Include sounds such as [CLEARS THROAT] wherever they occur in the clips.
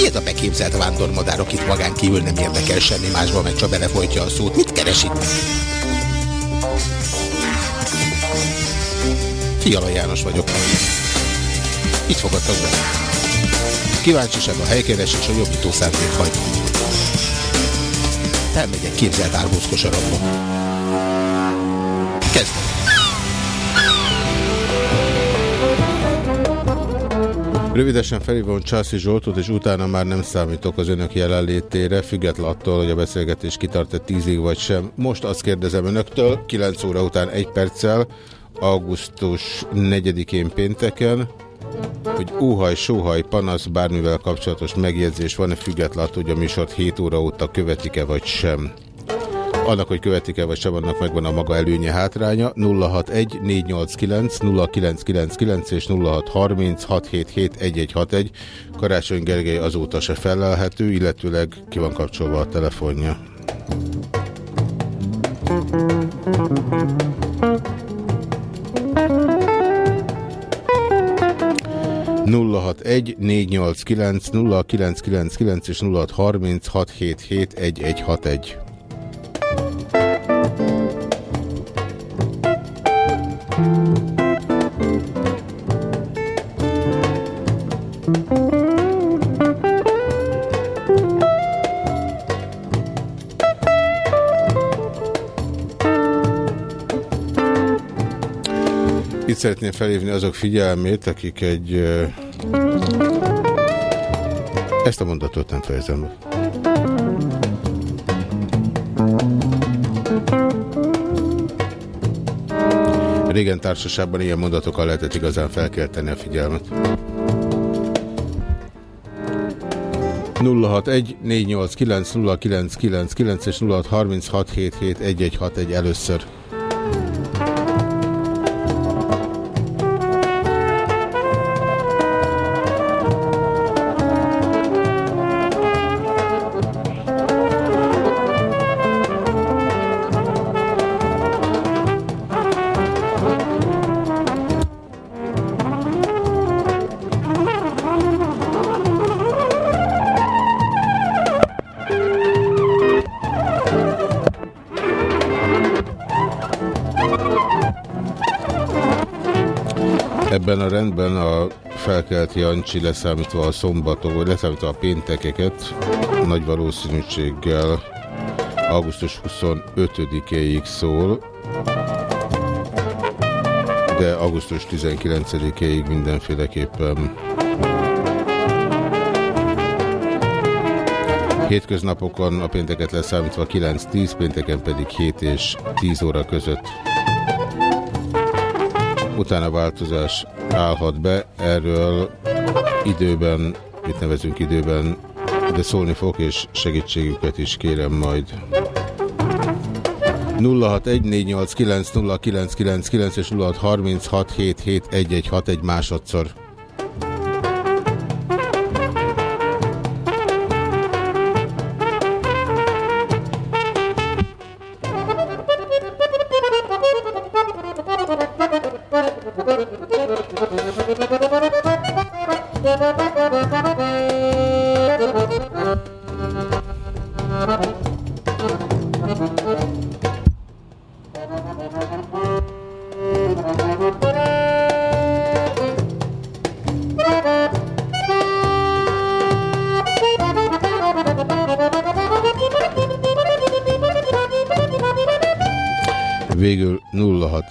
Ki a beképzelt vándormadár, akit magán kívül nem érdekel semmi másban, meg csak belefolytja a szót? Mit keres itt? Fiala János vagyok. Itt fogadtak be. Kíváncsiság a helykeresés a jobbító szándék hagy. Elmegyek képzelt árbózkosarabba. Kezdem. Rövidesen felhívom Császi Zsoltot, és utána már nem számítok az önök jelenlétére, független attól, hogy a beszélgetés kitart-e tízig vagy sem. Most azt kérdezem önöktől, 9 óra után egy perccel, augusztus 4-én pénteken, hogy óhaj, sóhaj, panasz, bármivel kapcsolatos megjegyzés van-e független attól, hogy a műsort 7 óra óta követik-e vagy sem. Annak, hogy követik-e vagy sem, annak megvan a maga előnye hátránya. 061 489 0999 és 0630 677 1161. Karácsony Gergely azóta se felelhető, illetőleg ki van kapcsolva a telefonja. 061 489 0999 és 0630 677 1161. Itt szeretném felhívni azok figyelmét, akik egy... Ezt a mondatot nem fejezem Régen társaságban ilyen mondatokkal lehetett igazán felkelteni a figyelmet. 061 489 0999 és 0636771161 először. Felkelt Jancsi leszámítva a szombatok, vagy leszámítva a péntekeket nagy valószínűséggel augusztus 25-éig szól, de augusztus 19-éig mindenféleképpen Hétköznapokon a pénteket leszámítva 9-10, pénteken pedig 7 és 10 óra között. Utána változás állhat be, erről időben, mit nevezünk időben, de szólni fog, és segítségüket is kérem majd. 0614890999 és 0636771161 másodszor.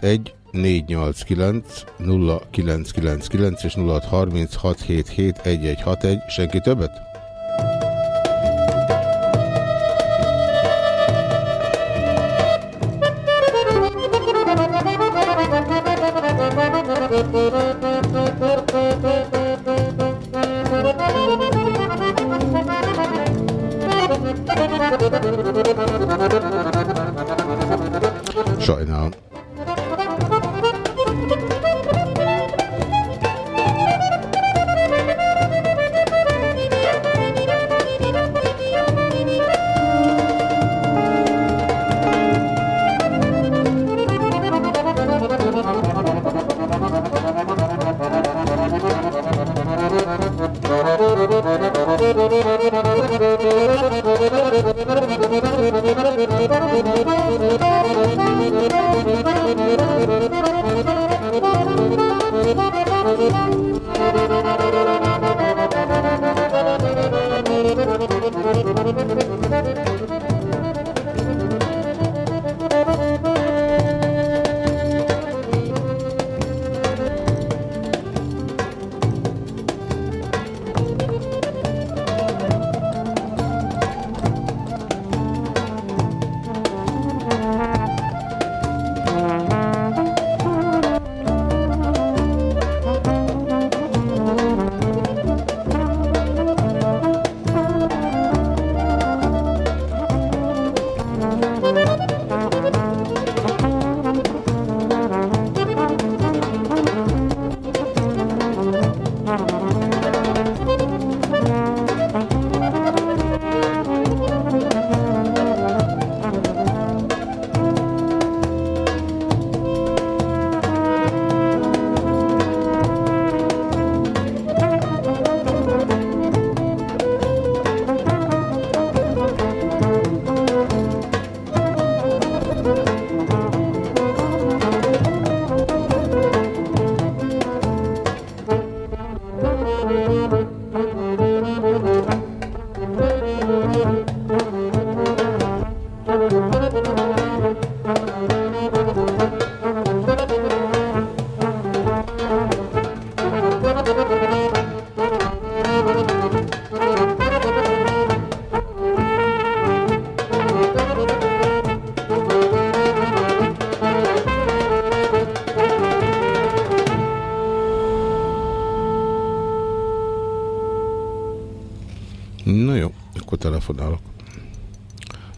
061 489 0999 és 0636771161. Senki többet?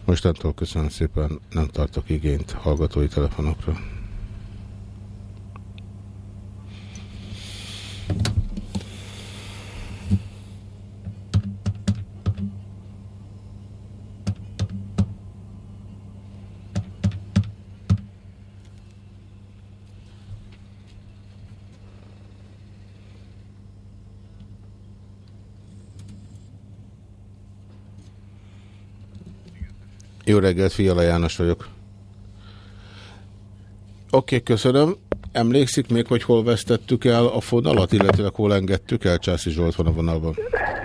Mostantól köszönöm szépen, nem tartok igényt hallgatói telefonokra. Jó reggelt, Fiala János vagyok. Oké, okay, köszönöm. Emlékszik még, hogy hol vesztettük el a fonalat, illetve hol engedtük el? Császi Zsolt van a vonalban.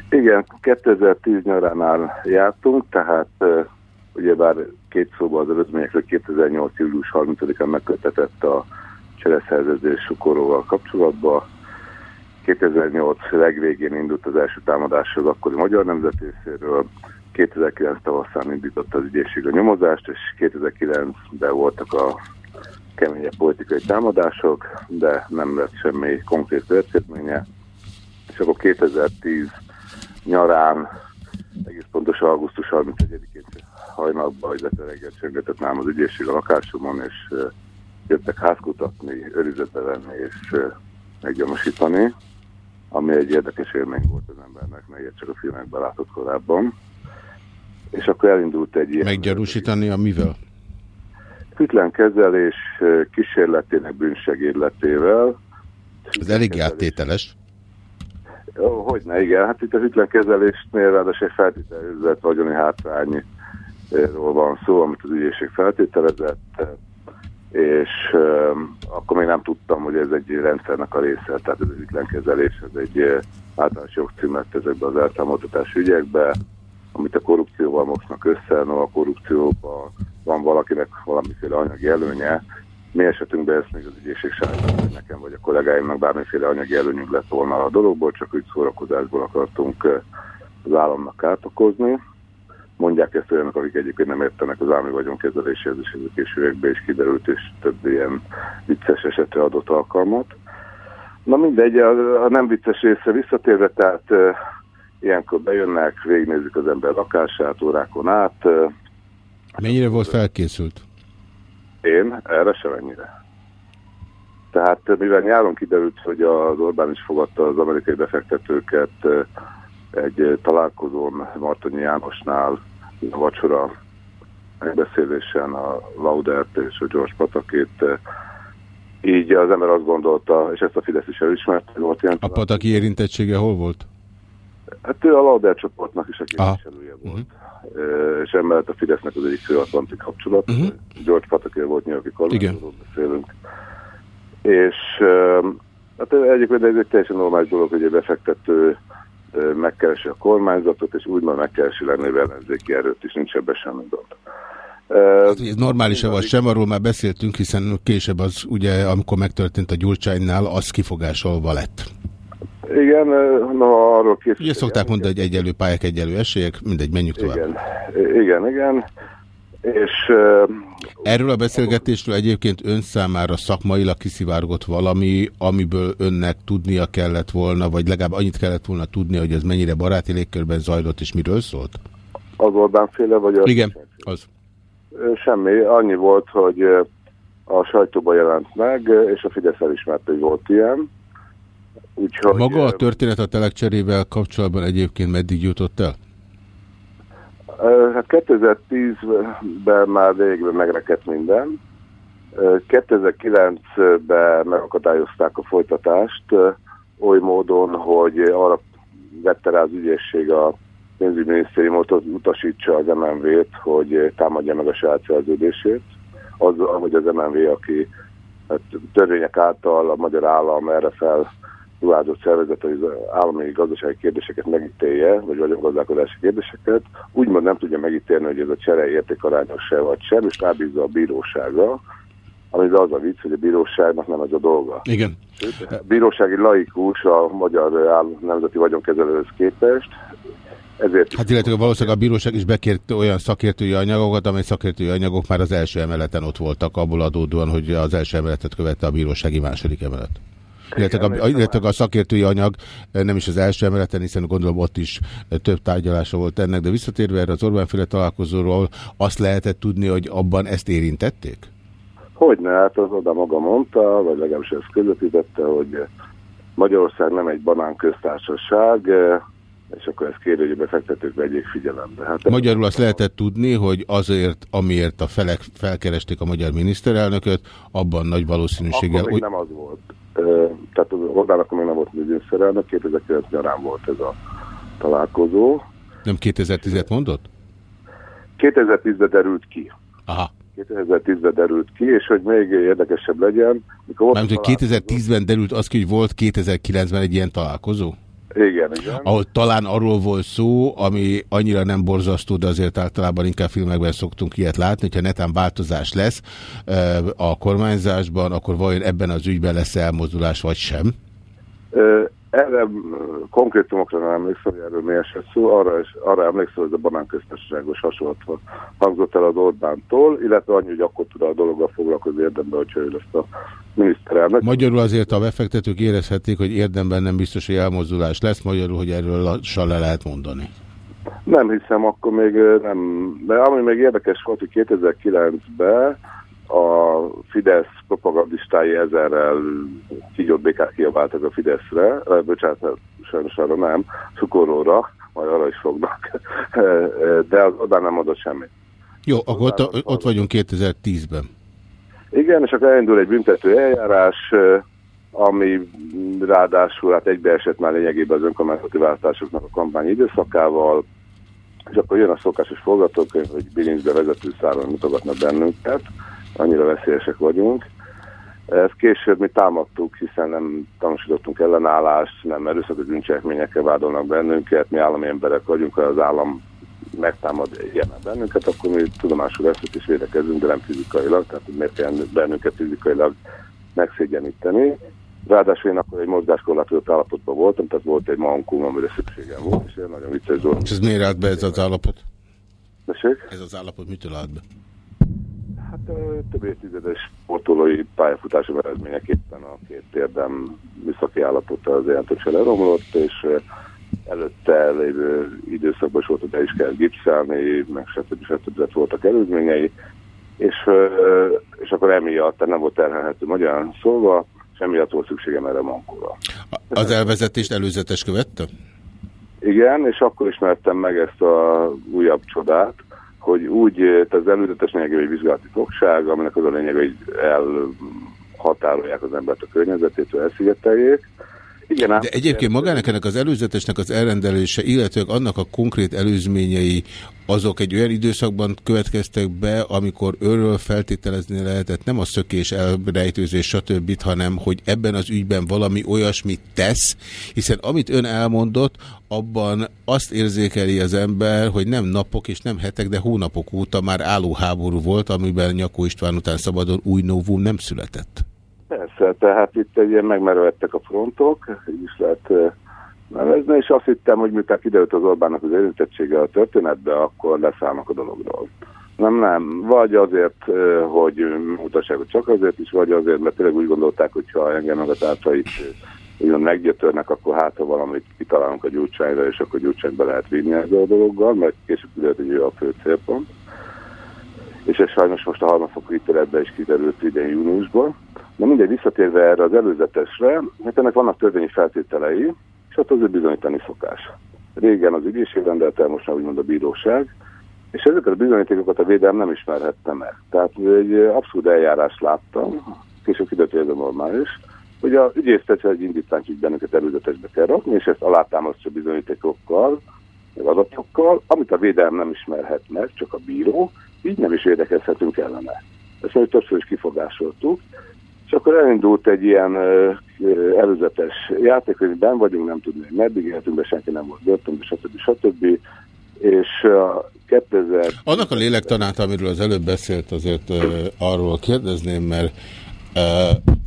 Igen, 2010 nyaránál jártunk, tehát ugyebár két szóban az előzményekről 2008. július 30-án megkötetett a csereszerződés Sukoróval kapcsolatban. 2008 legvégén indult az első támadás az akkori magyar nemzetészéről, 2009 tavaszán indította az ügyészség a nyomozást, és 2009-ben voltak a keményebb politikai támadások, de nem lett semmi konkrét következménye. És akkor 2010 nyarán, egész pontosan augusztus 31-én hajnalban, illetve reggel csöngetett nálam az ügyészség a lakásomon, és jöttek házkutatni, őrizetbe venni és meggyanúsítani, ami egy érdekes élmény volt az embernek, meg csak a filmekben látott korábban és akkor elindult egy ilyen... Meggyanúsítani a mivel? Hűtlen kezelés kísérletének bűnsegédletével. Ez elég játételes. Hogy ne, igen. Hát itt a hűtlen kezelésnél ráadásul egy feltételezett vagyoni hátrányról van szó, amit az ügyészség feltételezett, és um, akkor még nem tudtam, hogy ez egy rendszernek a része, tehát ez a hűtlen kezelés, ez egy általános jogcímet ezekben az eltámoltatási ügyekben, amit a korrupcióval mosnak össze, no a korrupcióban van valakinek valamiféle anyagi előnye, mi esetünkben ezt még az ügyészség sajnálta, hogy nekem vagy a kollégáimnak bármiféle anyagi előnyünk lett volna a dologból, csak úgy szórakozásból akartunk az államnak átokozni. Mondják ezt olyanok, akik egyébként nem értenek az állami vagyonkezeléséhez, és ez a későbbekben is kiderült, és több ilyen vicces esetre adott alkalmat. Na mindegy, a, a nem vicces része visszatérve, tehát Ilyenkor bejönnek, végignézik az ember lakását órákon át. Mennyire volt felkészült? Én? Erre sem ennyire. Tehát mivel nyáron kiderült, hogy az Orbán is fogadta az amerikai befektetőket egy találkozón Martonyi Jánosnál a vacsora megbeszélésen a Laudert és a George Patakét így az ember azt gondolta, és ezt a Fidesz is elismerte, hogy volt ilyen A Pataki érintettsége hol volt? Hát ő a Lauder csoportnak is a képviselője volt. Uh -huh. És emellett a Fidesznek az egyik főatlanti kapcsolat. Uh -huh. George Patakér volt New Yorki kormányzóról beszélünk. És hát egyébként ez egy teljesen normális dolog, hogy egy befektető megkeresi a kormányzatot, és úgymond megkeresi lennével ellenzéki erőt is, nincs ebben semmi gond. Hát, ez normális-e vagy sem, arról már beszéltünk, hiszen később az ugye, amikor megtörtént a Gyurcsánynál, az kifogásolva lett. Igen, na arról készült. Ugye szokták mondani, hogy egyelő pályák, egyelő esélyek, mindegy, menjünk tovább. Igen, igen, igen. És, Erről a beszélgetésről egyébként ön számára szakmailag kiszivárgott valami, amiből önnek tudnia kellett volna, vagy legalább annyit kellett volna tudni, hogy ez mennyire baráti légkörben zajlott, és miről szólt? Az Orbán féle, vagy az? Igen, az. Semmi, annyi volt, hogy a sajtóban jelent meg, és a Fidesz elismerte, hogy volt ilyen. Úgyhogy, Maga a történet a telekcserével kapcsolatban egyébként meddig jutott el? Hát 2010-ben már végben megrekedt minden. 2009-ben megakadályozták a folytatást oly módon, hogy arra vette rá az ügyészség a pénzügyminisztériumot, utasítsa az MNV-t, hogy támadja meg a saját szerződését. Az, hogy az MNV, aki hát, törvények által a magyar állam erre fel ruházott szervezet, az állami gazdasági kérdéseket megítélje, vagy vagyongazdálkodási kérdéseket, úgymond nem tudja megítélni, hogy ez a csere értékarányos-e vagy sem, és rábízza a bírósága, ami az a vicc, hogy a bíróságnak nem ez a dolga. Igen. A bírósági laikus a magyar áll, nemzeti vagyonkezelőhöz képest, ezért hát illetve valószínűleg a bíróság is bekért olyan szakértői anyagokat, amely szakértői anyagok már az első emeleten ott voltak, abból adódóan, hogy az első emeletet követte a bírósági második emelet. Illetve a, illetve a szakértői anyag eh, nem is az első emeleten, hiszen gondolom ott is eh, több tárgyalása volt ennek, de visszatérve erre az Orbánféle találkozóról, azt lehetett tudni, hogy abban ezt érintették? Hogyne, hát az oda maga mondta, vagy legalábbis ezt közvetítette, hogy Magyarország nem egy banán köztársaság, eh, és akkor ezt kéri, hogy a befektetők vegyék figyelembe. Hát Magyarul azt lehetett tudni, hogy azért, amiért a felek felkeresték a magyar miniszterelnököt, abban nagy valószínűséggel... Akkor még nem az volt tehát Orbán akkor még nem volt miniszterelnök, 2009 nyarán volt ez a találkozó. Nem 2010-et mondott? 2010-ben derült ki. Aha. 2010-ben derült ki, és hogy még érdekesebb legyen. Mikor Mármint, hogy 2010-ben derült az ki, hogy volt 2009-ben egy ilyen találkozó? Igen, igen. Ahol talán arról volt szó, ami annyira nem borzasztó, de azért általában inkább filmekben szoktunk ilyet látni, hogyha netán változás lesz a kormányzásban, akkor vajon ebben az ügyben lesz -e elmozdulás, vagy sem? Erre konkrétumokra nem emlékszem, hogy erről mi esett szó, arra, is, arra emlékszem, hogy a banánköztársaságos hasonlót hangzott el az Orbántól, illetve annyi, hogy akkor tud a dologgal foglalkozni érdemben, hogyha ő lesz a miniszterelnök. Magyarul azért a befektetők érezhették, hogy érdemben nem biztos, hogy elmozdulás lesz, magyarul, hogy erről lassan le lehet mondani. Nem hiszem, akkor még nem. De ami még érdekes volt, hogy 2009-ben a Fidesz propagandistái ezerrel kígyott békát kiabáltak a Fideszre, bocsánat, sajnos arra nem, Cukoróra, majd arra is fognak, [LAUGHS] de az oda nem adott semmit. Jó, akkor ott, ott vagyunk 2010-ben. Igen, és akkor elindul egy büntető eljárás, ami ráadásul hát egybeesett már lényegében az önkormányzati választásoknak a kampány időszakával, és akkor jön a szokásos forgatókönyv, hogy Bilincbe vezető száron mutogatnak bennünket, annyira veszélyesek vagyunk. Ezt később mi támadtuk, hiszen nem tanúsítottunk ellenállást, nem erőszakos bűncselekményekkel vádolnak bennünket, mi állami emberek vagyunk, ha az állam megtámad ilyen bennünket, akkor mi tudomásul veszünk és védekezünk, de nem fizikailag, tehát miért kell bennünket fizikailag megszégyeníteni. Ráadásul én akkor egy mozgáskorlátozott állapotban voltam, tehát volt egy mankóm, amire szükségem volt, és én nagyon vicces volt. És ez miért állt be ez az állapot? Messék? Ez az állapot mitől állt be? Több évtizedes sportolói pályafutásom eredményeképpen a két érdem műszaki állapota az jelentősen leromlott, és előtte lévő időszakban is volt, hogy be is kell gipszálni, meg stb. stb. voltak előzményei, és, és akkor emiatt, nem volt terhelhető magyarán szólva, és emiatt volt szükségem erre mankóra. Az elvezetést előzetes követte? Igen, és akkor ismertem meg ezt a újabb csodát, hogy úgy, tehát az előzetes lényeg egy vizsgálati fogság, aminek az a lényeg, hogy elhatárolják az embert a környezetétől, elszigeteljék, Igen, De egyébként magának ennek az előzetesnek az elrendelése, illetve annak a konkrét előzményei, azok egy olyan időszakban következtek be, amikor őről feltételezni lehetett nem a szökés, elrejtőzés, stb., hanem hogy ebben az ügyben valami olyasmit tesz, hiszen amit ön elmondott, abban azt érzékeli az ember, hogy nem napok és nem hetek, de hónapok óta már álló háború volt, amiben Nyakó István után szabadon új novum nem született. Persze, tehát itt egy ilyen megmerülhettek a frontok, így is lehet nevezni, és azt hittem, hogy miután kiderült az Orbánnak az érintettsége a történetbe, akkor leszállnak a dologról. Nem, nem. Vagy azért, hogy mutassák, hogy csak azért is, vagy azért, mert tényleg úgy gondolták, hogy ha engem meg a társait ugyan meggyötörnek, akkor hát ha valamit kitalálunk a gyurcsányra, és akkor gyurcsányba lehet vinni ezzel a dologgal, mert később kiderült, hogy ő a fő célpont. És ez sajnos most a harmadfokú ítéletben is kiderült idén júniusban. De mindegy, visszatérve erre az előzetesre, hát ennek vannak törvényi feltételei, és ott azért bizonyítani szokás. Régen az ügyészség rendelte, most már úgymond a bíróság, és ezeket a bizonyítékokat a védelem nem ismerhette meg. Tehát egy abszurd eljárást láttam, később kiderült, hogy normális, hogy a ügyész egy indítványt így bennünket előzetesbe kell rakni, és ezt alátámasztja bizonyítékokkal, meg adatokkal, amit a védelem nem ismerhet meg, csak a bíró, így nem is érdekezhetünk ellene. Ezt majd többször is kifogásoltuk, és akkor elindult egy ilyen előzetes játék, hogy ben vagyunk, nem tudni, hogy meddig éltünk be, senki nem volt börtönbe, stb. stb. És a 2000... Annak a lélektanát, amiről az előbb beszélt, azért arról kérdezném, mert uh,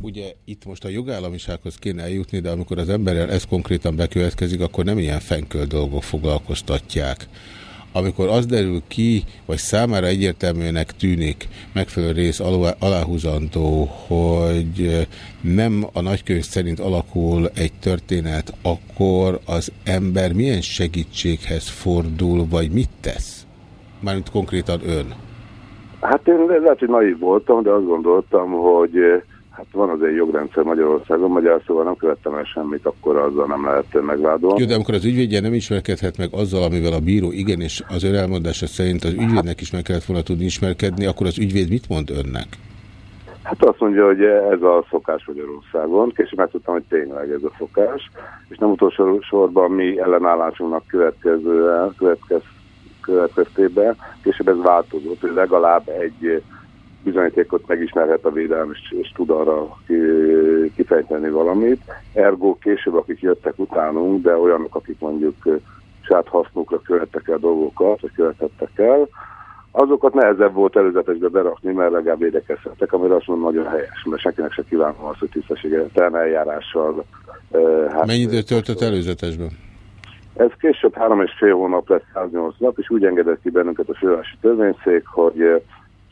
ugye itt most a jogállamisághoz kéne eljutni, de amikor az emberrel ez konkrétan bekövetkezik, akkor nem ilyen fenköl dolgok foglalkoztatják amikor az derül ki, vagy számára egyértelműnek tűnik megfelelő rész aláhúzandó, hogy nem a nagykönyv szerint alakul egy történet, akkor az ember milyen segítséghez fordul, vagy mit tesz? Mármint konkrétan ön. Hát én lehet, hogy naiv voltam, de azt gondoltam, hogy Hát van az egy jogrendszer Magyarországon, magyar szóval nem követtem el semmit, akkor azzal nem lehet megvádolni. Jó, de amikor az ügyvédje nem ismerkedhet meg azzal, amivel a bíró igen, és az ön elmondása szerint az ügyvédnek is meg kellett volna tudni ismerkedni, akkor az ügyvéd mit mond önnek? Hát azt mondja, hogy ez a szokás Magyarországon, később megtudtam, hogy tényleg ez a szokás, és nem utolsó sorban mi ellenállásunknak következő, következ, következtében, később ez változott, hogy legalább egy bizonyítékot megismerhet a védelem, és, és tud arra kifejteni valamit. Ergo később, akik jöttek utánunk, de olyanok, akik mondjuk saját hasznukra követtek el dolgokat, vagy követettek el, azokat nehezebb volt előzetesbe berakni, mert legalább védekezhettek, amire azt mondom nagyon helyes, mert senkinek se kívánom azt, hogy tisztességesen eljárással. Hát, Mennyi időt töltött előzetesben? Ez később három és fél hónap lesz 108 nap, és úgy engedett ki bennünket a fővárosi törvényszék, hogy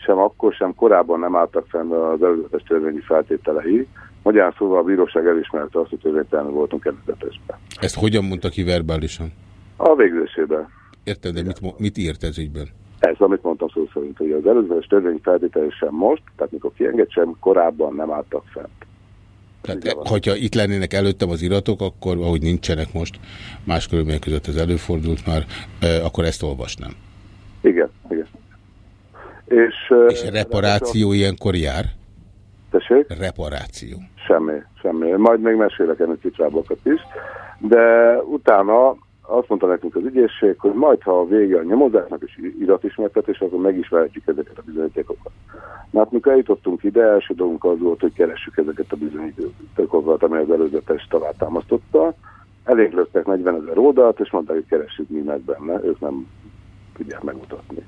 sem akkor, sem korábban nem álltak fenn az előzetes törvényi feltételei. Magyarán szóval a bíróság elismerte azt, hogy törvénytelenül voltunk előzetesben. Ezt hogyan mondta ki verbálisan? A végzésében. Érted, de mit, mit írt ez ügyben? Ez, amit mondtam szó szerint, hogy az előzetes törvényi feltételei sem most, tehát mikor kienged sem, korábban nem álltak fent. Tehát, e, hogyha itt lennének előttem az iratok, akkor, ahogy nincsenek most, más körülmények között ez előfordult már, e, akkor ezt olvasnám. Igen, igen. És, és reparáció ilyenkor jár? Tessék? Reparáció. Semmi, semmi. Majd még mesélek ennek citrábokat is. De utána azt mondta nekünk az ügyészség, hogy majd, ha a vége a nyomozásnak és iratismertetés, akkor megismerhetjük ezeket a bizonyítékokat. Mert mikor eljutottunk ide, első dolgunk az volt, hogy keressük ezeket a bizonyítékokat, amely az előzetes támasztotta. Elég löktek 40 ezer oldalt, és mondták, hogy keressük mi meg benne, ők nem tudják megmutatni.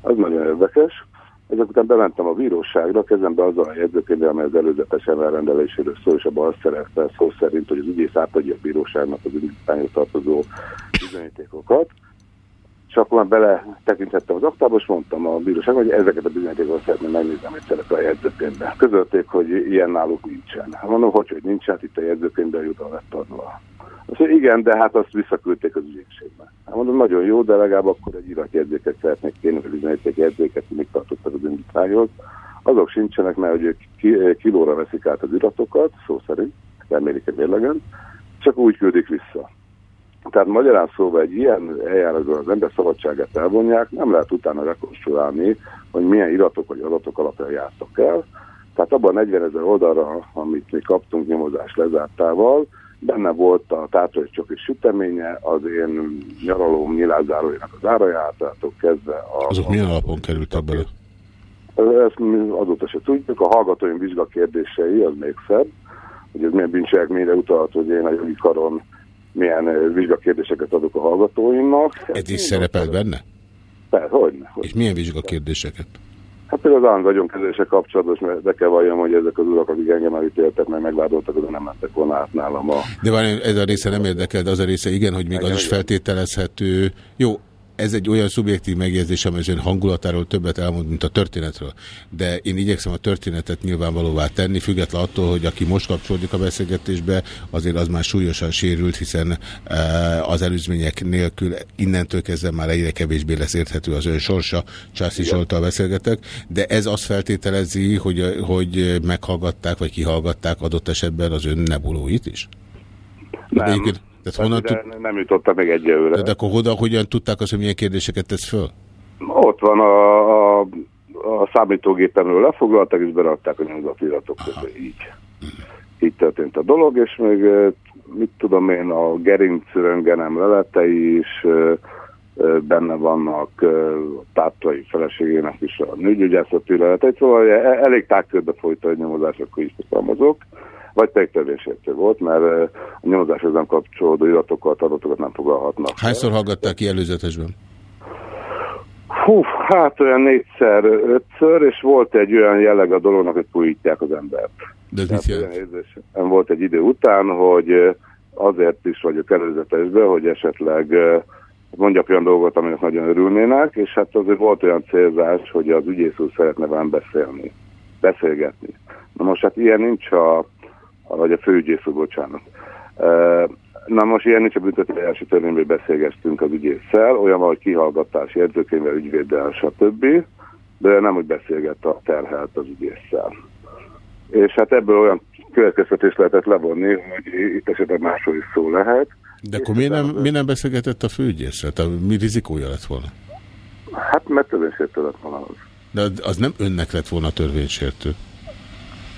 Az nagyon érdekes. Ezek után bementem a bíróságra, kezembe azzal a jegyzőkönyvvel, amely az előzetes elrendeléséről szól, és abban azt szerezte szó szerint, hogy az ügyész átadja a bíróságnak az indítványhoz tartozó bizonyítékokat. És akkor már bele tekintettem az aktába, és mondtam a bíróságnak, hogy ezeket a bizonyítékokat szeretném megnézni, amit szerepel a jegyzőkönyvben. Közölték, hogy ilyen náluk nincsen. Mondom, hogy, hogy nincsen, hát itt a jegyzőkönyvben jut a lett adva. Azt mondja, igen, de hát azt visszaküldték az ügyészségbe. Hát mondom, nagyon jó, de legalább akkor egy iratjegyzéket szeretnék kérni, hogy üzenetek jegyzéket, hogy mit tartottak az indítványhoz. Azok sincsenek, mert hogy ők kilóra veszik át az iratokat, szó szerint, remélik egy mérlegen, csak úgy küldik vissza. Tehát magyarán szóval egy ilyen eljárásban az ember szabadságát elvonják, nem lehet utána rekonstruálni, hogy milyen iratok vagy adatok alapján jártak el. Tehát abban a 40 ezer oldalra, amit mi kaptunk nyomozás lezártával, benne volt a tátra és csoki süteménye, az én nyaralóm nyilázárójának az árajátától kezdve. A, Azok milyen alapon kerültek bele? Ezt azóta se tudjuk. A hallgatóim vizsgakérdései, az még szebb, hogy ez milyen bűncselekményre utalt, hogy én a jogi karon milyen vizsgakérdéseket adok a hallgatóimnak. Ez is szerepel benne? Persze, hogyne, hogy. És milyen vizsgakérdéseket? Hát például az vagyonkezelése kapcsolatos, mert be kell valljam, hogy ezek az urak, akik engem elítéltek, meg megvádoltak, azon nem mentek volna át nálam a... De van, ez a része nem érdekel, de az a része igen, hogy még az is feltételezhető. Jó, ez egy olyan szubjektív megjegyzés, amely az hangulatáról többet elmond, mint a történetről. De én igyekszem a történetet nyilvánvalóvá tenni, független attól, hogy aki most kapcsolódik a beszélgetésbe, azért az már súlyosan sérült, hiszen eh, az előzmények nélkül innentől kezdve már egyre kevésbé lesz érthető az ön sorsa. Császi Zsoltal beszélgetek, de ez azt feltételezi, hogy, hogy meghallgatták, vagy kihallgatták adott esetben az ön nebulóit is? Nem. Tehát honnan tud... Nem jutottak még egyelőre. De, de akkor oda, hogyan tudták azt, hogy milyen kérdéseket tesz föl? Ott van a, a, a számítógépemről lefoglaltak, és berakták a nyomzatiratok közé. Így. Így történt a dolog, és még mit tudom én, a gerinc röngenem leletei is benne vannak a táptai feleségének is a nőgyógyászati leletei, szóval e-, elég tágkörbe folyt a nyomozás, akkor is fogalmazok vagy pedig volt, mert a nyomozáshoz nem kapcsolódó iratokat, adatokat nem fogalhatnak. Hányszor hallgatták ki előzetesben? Hú, hát olyan négyszer, ötször, és volt egy olyan jelleg a dolognak, hogy fújítják az embert. De ez mit jelent? Volt egy idő után, hogy azért is vagyok előzetesben, hogy esetleg mondjak olyan dolgot, aminek nagyon örülnének, és hát azért volt olyan célzás, hogy az ügyész úr szeretne velem beszélni, beszélgetni. Na most hát ilyen nincs a vagy a főügyész bocsánat. Na most ilyen nincs a büntetőjárási törvényben beszélgestünk az ügyésszel, olyan van, hogy kihallgatás, jegyzőkönyvvel, ügyvéddel, stb. De nem úgy beszélgett a terhelt az ügyésszel. És hát ebből olyan következtetés lehetett levonni, hogy itt esetleg másról is szó lehet. De akkor miért nem, miért nem beszélgetett a főügyésszel? Mi rizikója lett volna? Hát mert törvénysértő lett volna az. De az nem önnek lett volna törvénysértő.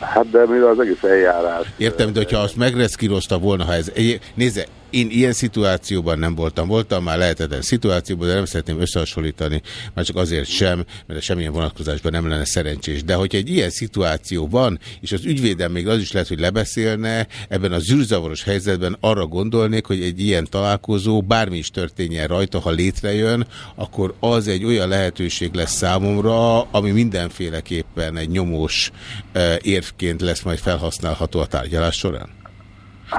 Hát de mivel az egész eljárás... Értem, de hogyha azt megreszkírozta volna, ha ez... Nézze, én ilyen szituációban nem voltam. Voltam már lehetetlen szituációban, de nem szeretném összehasonlítani, már csak azért sem, mert semmilyen vonatkozásban nem lenne szerencsés. De hogyha egy ilyen szituáció van, és az ügyvédem még az is lehet, hogy lebeszélne, ebben a zűrzavaros helyzetben arra gondolnék, hogy egy ilyen találkozó, bármi is történjen rajta, ha létrejön, akkor az egy olyan lehetőség lesz számomra, ami mindenféleképpen egy nyomós eh, érvként lesz majd felhasználható a tárgyalás során.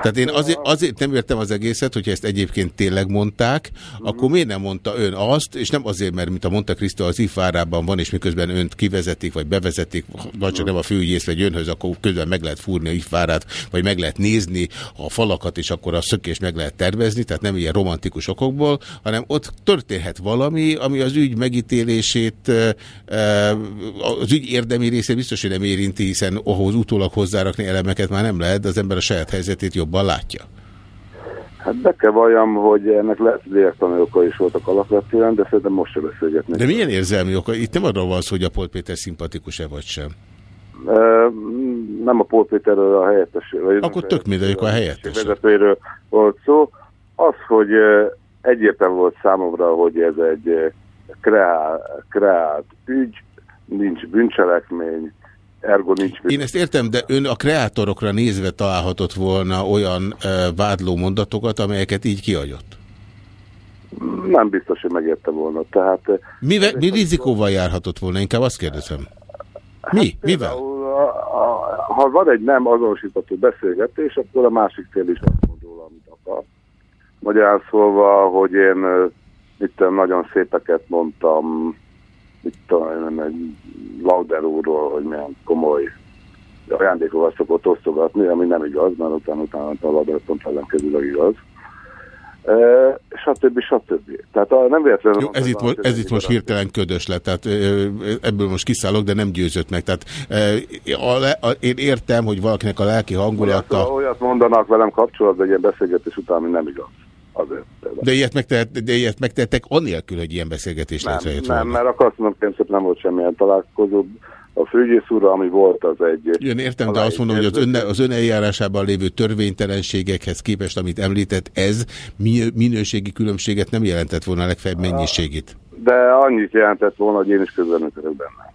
Tehát én azért, azért nem értem az egészet, hogyha ezt egyébként tényleg mondták, akkor miért nem mondta ön azt, és nem azért, mert mint a Monte Cristo az ifárában van, és miközben önt kivezetik, vagy bevezetik, vagy csak nem a főügyész, vagy önhöz, akkor közben meg lehet fúrni a ifárát, vagy meg lehet nézni a falakat, és akkor a szökés meg lehet tervezni, tehát nem ilyen romantikus okokból, hanem ott történhet valami, ami az ügy megítélését, az ügy érdemi részét biztos, hogy nem érinti, hiszen ahhoz utólag hozzárakni elemeket már nem lehet, de az ember a saját helyzetét jobban látja? Hát be kell valljam, hogy ennek lehet lélektani oka is voltak alapvetően, de szerintem most se beszélgetnek. De milyen érzelmi oka? Itt nem arról van szó, hogy a Pol Péter szimpatikus-e vagy sem. E, nem a Pol Péterről a helyettes. Akkor tök mindegy, a helyettes. Vezetőről volt szó. Az, hogy egyértelmű volt számomra, hogy ez egy kreál, kreált ügy, nincs bűncselekmény, ergo nincs... Én ezt értem, de ön a kreátorokra nézve találhatott volna olyan uh, vádló mondatokat, amelyeket így kiadott? Nem biztos, hogy megérte volna. Tehát, mi, mi rizikóval járhatott volna? Inkább azt kérdezem. Mi? Hát, Mivel? A, a, ha van egy nem azonosítható beszélgetés, akkor a másik fél is azt mond róla, amit akar. Magyarán szólva, hogy én itt nagyon szépeket mondtam, itt tudom, egy Lauder úrról, hogy milyen komoly ajándékokat szokott osztogatni, ami nem igaz, mert utána, utána a Lauder pont ellenkezőleg igaz. E, stb. stb. Tehát a, nem véletlenül... Jó, ez itt, most, ez itt most hirtelen ködös lett, tehát ebből most kiszállok, de nem győzött meg. Tehát a, a, én értem, hogy valakinek a lelki hangulata... Olyat, olyat mondanak velem kapcsolatban egy ilyen beszélgetés után, ami nem igaz. Azért. De ilyet, megtehet, de ilyet megtehettek anélkül, hogy ilyen beszélgetés nem, lehet Nem, mert akkor azt mondom, nem volt semmilyen találkozó. A főgyész úrra, ami volt, az egy... Jön értem, de azt mondom, hogy az ön, az ön eljárásában lévő törvénytelenségekhez képest, amit említett, ez minőségi különbséget nem jelentett volna a legfeljebb mennyiségét. De annyit jelentett volna, hogy én is közbenülök benne.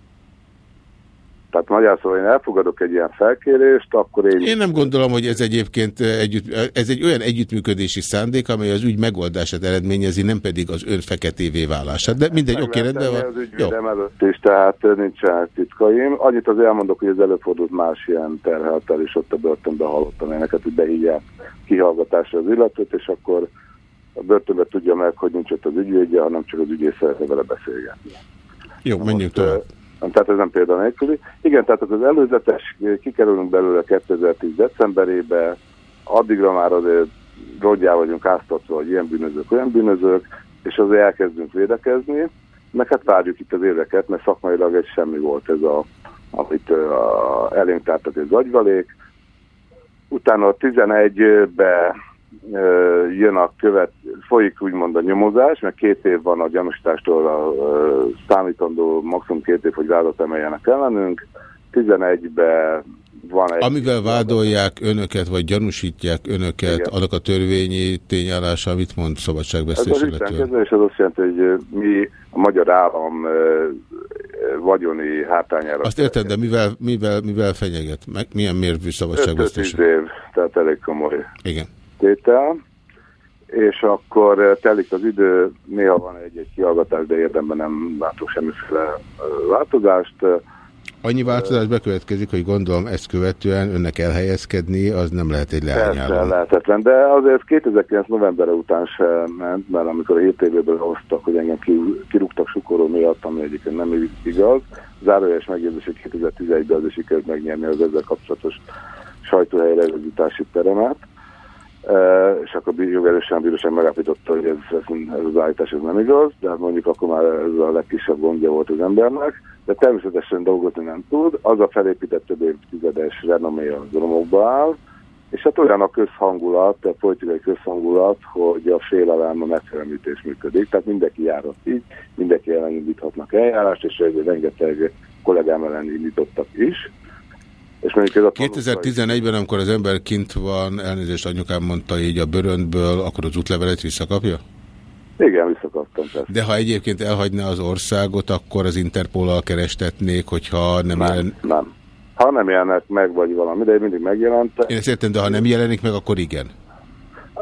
Tehát magyar szóval én elfogadok egy ilyen felkérést, akkor én... Én nem gondolom, hogy ez egyébként együtt, ez egy olyan együttműködési szándék, amely az ügy megoldását eredményezi, nem pedig az ön feketévé válását. De mindegy, oké, rendben van. Az ügyvédem előtt is, tehát nincsen titkaim. Annyit az elmondok, hogy ez előfordult más ilyen terheltel, és ott a börtönben hallottam éneket, hogy behívják kihallgatásra az illetőt, és akkor a börtönben tudja meg, hogy nincs ott az ügyvédje, hanem csak az ügyész szeretne vele beszélgetni. Jó, menjünk tovább. Tehát ez nem példa nélküli. Igen, tehát az előzetes, kikerülünk belőle 2010 decemberébe, addigra már azért rodjá vagyunk áztatva, hogy ilyen bűnözők, olyan bűnözők, és azért elkezdünk védekezni, meg hát várjuk itt az éveket, mert szakmailag egy semmi volt ez a, amit a, elénk tártat egy zagyvalék. Utána a 11-be jön a követ, folyik úgymond a nyomozás, mert két év van a gyanúsítástól a számítandó maximum két év, hogy vádat emeljenek ellenünk. 11-be van egy... Amivel vádolják önöket, vagy gyanúsítják önöket, Igen. annak a törvényi tényállása, mit mond szabadságbeszélés Ez az és az azt jelenti, hogy mi a magyar állam vagyoni hátrányára... Azt értem, de mivel, mivel, mivel fenyeget? Meg milyen mérvű szabadságbeszélés? év, tehát elég komoly. Igen tétel, és akkor eh, telik az idő, néha van egy-egy kihallgatás, de érdemben nem látok semmiféle eh, változást. Annyi változás bekövetkezik, hogy gondolom ezt követően önnek elhelyezkedni, az nem lehet egy leányállam. lehetetlen, de azért 2009 novemberre után sem ment, mert amikor a hét évből hoztak, hogy engem kirúgtak sukoró miatt, ami egyébként nem igaz, zárójeles megjegyzés, hogy 2011-ben azért sikerült megnyerni az ezzel kapcsolatos sajtóhelyre teremet és akkor jogerősen a bíróság megállapította, hogy ez, ez, ez az állítás ez nem igaz, de hát mondjuk akkor már ez a legkisebb gondja volt az embernek, de természetesen dolgozni nem tud, az a felépített több évtizedes renomé az romokba áll, és hát olyan a közhangulat, a politikai közhangulat, hogy a félelem a megfelelmítés működik, tehát mindenki járhat így, mindenki ellen indíthatnak eljárást, és rengeteg kollégám ellen indítottak is, és 2011-ben, amikor az ember kint van, elnézést anyukám mondta így a bőröntből, akkor az útlevelet visszakapja? Igen, visszakaptam. Persze. De ha egyébként elhagyná az országot, akkor az Interpol-al kerestetnék, hogyha nem, nem jelen... Nem, Ha nem jelennek meg, vagy valami, de mindig megjelent. Én ezt értem, de ha nem jelenik meg, akkor igen.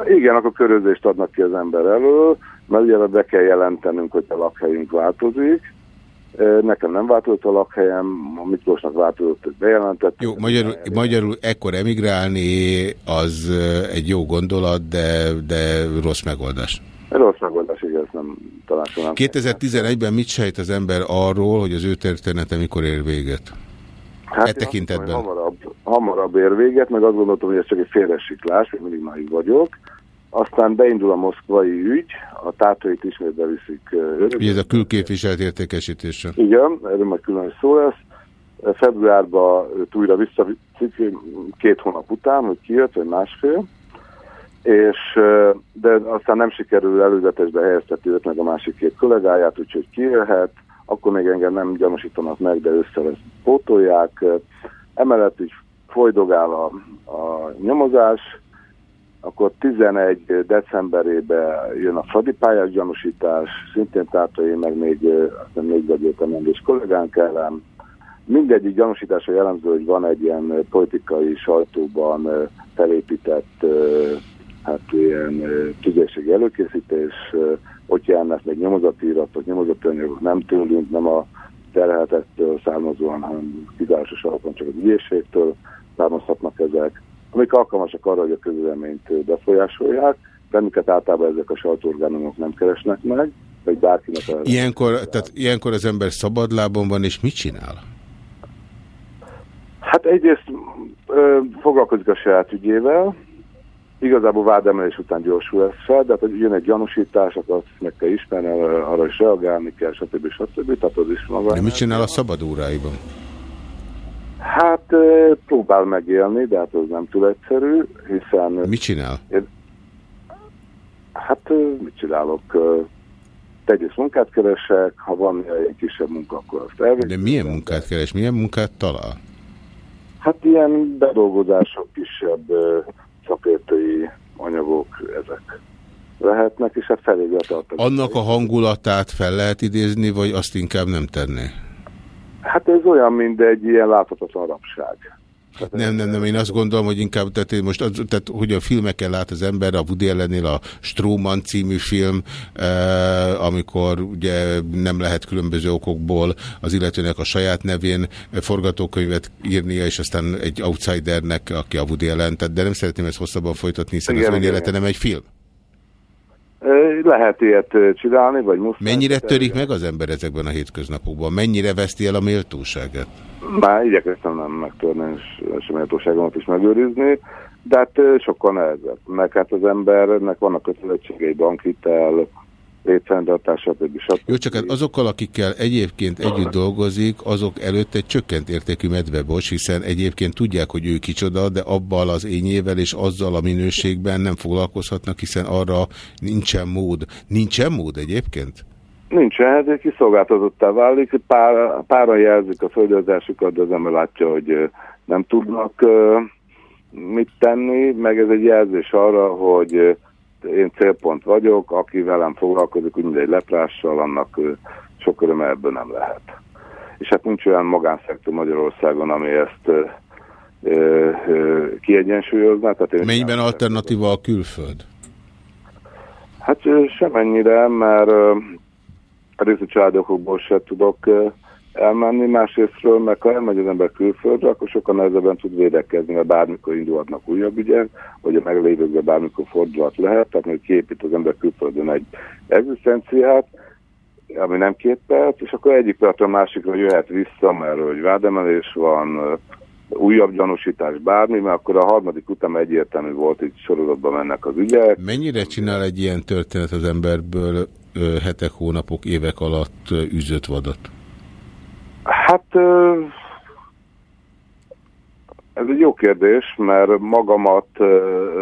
Igen, akkor körözést adnak ki az ember elől, mert ugye be kell jelentenünk, hogy a lakhelyünk változik, Nekem nem változott a lakhelyem, a Miklósnak változott, hogy bejelentett. Jó, magyarul, magyarul ekkor emigrálni az egy jó gondolat, de, de rossz megoldás. Rossz megoldás, igen, ezt nem találtam. 2011-ben mit sejt az ember arról, hogy az ő története mikor ér véget? Hát e tekintetben? Hamarabb, hamarabb ér véget, meg azt gondoltam, hogy ez csak egy félresiklás, még mindig naiv vagyok. Aztán beindul a moszkvai ügy, a tátait ismét beviszik örökbe. Ez a külképviselt értékesítése. Igen, erről majd külön szó lesz. Februárban őt újra visszaviszik két hónap után, hogy kijött, vagy másfél. És, de aztán nem sikerül előzetesbe helyeztetni őt meg a másik két kollégáját, úgyhogy kijöhet. Akkor még engem nem gyanúsítanak meg, de össze ezt pótolják. Emellett is folydogál a, a nyomozás, akkor 11 decemberében jön a Fradi pályás gyanúsítás, szintén Tátai, meg még, még vagy és kollégánk ellen. Mindegyik gyanúsításra jellemző, hogy van egy ilyen politikai sajtóban felépített hát ilyen tüzérségi előkészítés, hogy jelennek még nyomozati iratok, nyomozati anyagok nem tőlünk, nem a terheltettől származóan, hanem kizárásos alapon csak az ügyészségtől származhatnak ezek amik alkalmasak arra, hogy a közvéleményt befolyásolják, bennünket általában ezek a sajtóorgánumok nem keresnek meg, vagy bárkinek... Ilyenkor, tehát ilyenkor az ember szabadlábon van, és mit csinál? Hát egyrészt ö, foglalkozik a saját ügyével, igazából vádemelés után gyorsul ez fel, de hát, hogy jön egy gyanúsítás, akkor azt meg kell ismerni, arra is reagálni kell, stb. stb. Tehát az is maga. De mit csinál a szabad óráiban? Hát próbál megélni, de hát az nem túl egyszerű, hiszen... Mit csinál? Hát mit csinálok? Tegyes munkát keresek, ha van egy kisebb munka, akkor azt elvégzem. De milyen munkát keres? Milyen munkát talál? Hát ilyen bedolgozások, kisebb szakértői anyagok ezek lehetnek, és hát felé Annak a hangulatát fel lehet idézni, vagy azt inkább nem tenni? Hát ez olyan, mint egy ilyen láthatatlan rabság. Nem, nem, nem, én azt gondolom, hogy inkább, tehát én most, az, tehát, hogy a filmeken lát az ember, a Woody ellenél a Stroman című film, eh, amikor ugye nem lehet különböző okokból az illetőnek a saját nevén forgatókönyvet írnia, és aztán egy outsidernek, aki a Woody ellen, tehát, de nem szeretném ezt hosszabban folytatni, hiszen igen, az ön élete nem egy film. Lehet ilyet csinálni, vagy muszáj. Mennyire törik meg az ember ezekben a hétköznapokban? Mennyire veszti el a méltóságát? Már igyekeztem nem megtörni, és a méltóságomat is megőrizni, de hát sokkal nehezebb. Meg hát az embernek vannak kötelezettségei, bankhitel, létfenntartása, stb. Jó, csak hát azokkal, akikkel egyébként együtt dolgozik, azok előtt egy csökkent értékű medvebos, hiszen egyébként tudják, hogy ő kicsoda, de abban az ényével és azzal a minőségben nem foglalkozhatnak, hiszen arra nincsen mód. Nincsen mód egyébként? Nincsen, hát kiszolgáltatottá válik, pár, páran jelzik a földőzásukat, de az ember látja, hogy nem tudnak mit tenni, meg ez egy jelzés arra, hogy én célpont vagyok, aki velem foglalkozik, úgy mint egy leprással, annak sok öröme ebből nem lehet. És hát nincs olyan magánszektor Magyarországon, ami ezt ö, ö, kiegyensúlyozná. Tehát én Mennyiben alternatíva a külföld? Hát semennyire, mert a részletcsaládokból se tudok elmenni, másrésztről meg ha elmegy az ember külföldre, akkor sokkal nehezebben tud védekezni, mert bármikor indulhatnak újabb ügyek, vagy a meglévőkben bármikor fordulat lehet, tehát hogy kiépít az ember külföldön egy egzisztenciát, ami nem két perc, és akkor egyik perc a másikra jöhet vissza, mert hogy vádemelés van, újabb gyanúsítás, bármi, mert akkor a harmadik után egyértelmű volt, hogy sorozatban mennek az ügyek. Mennyire csinál egy ilyen történet az emberből hetek, hónapok, évek alatt üzött vadat? Hát ez egy jó kérdés, mert magamat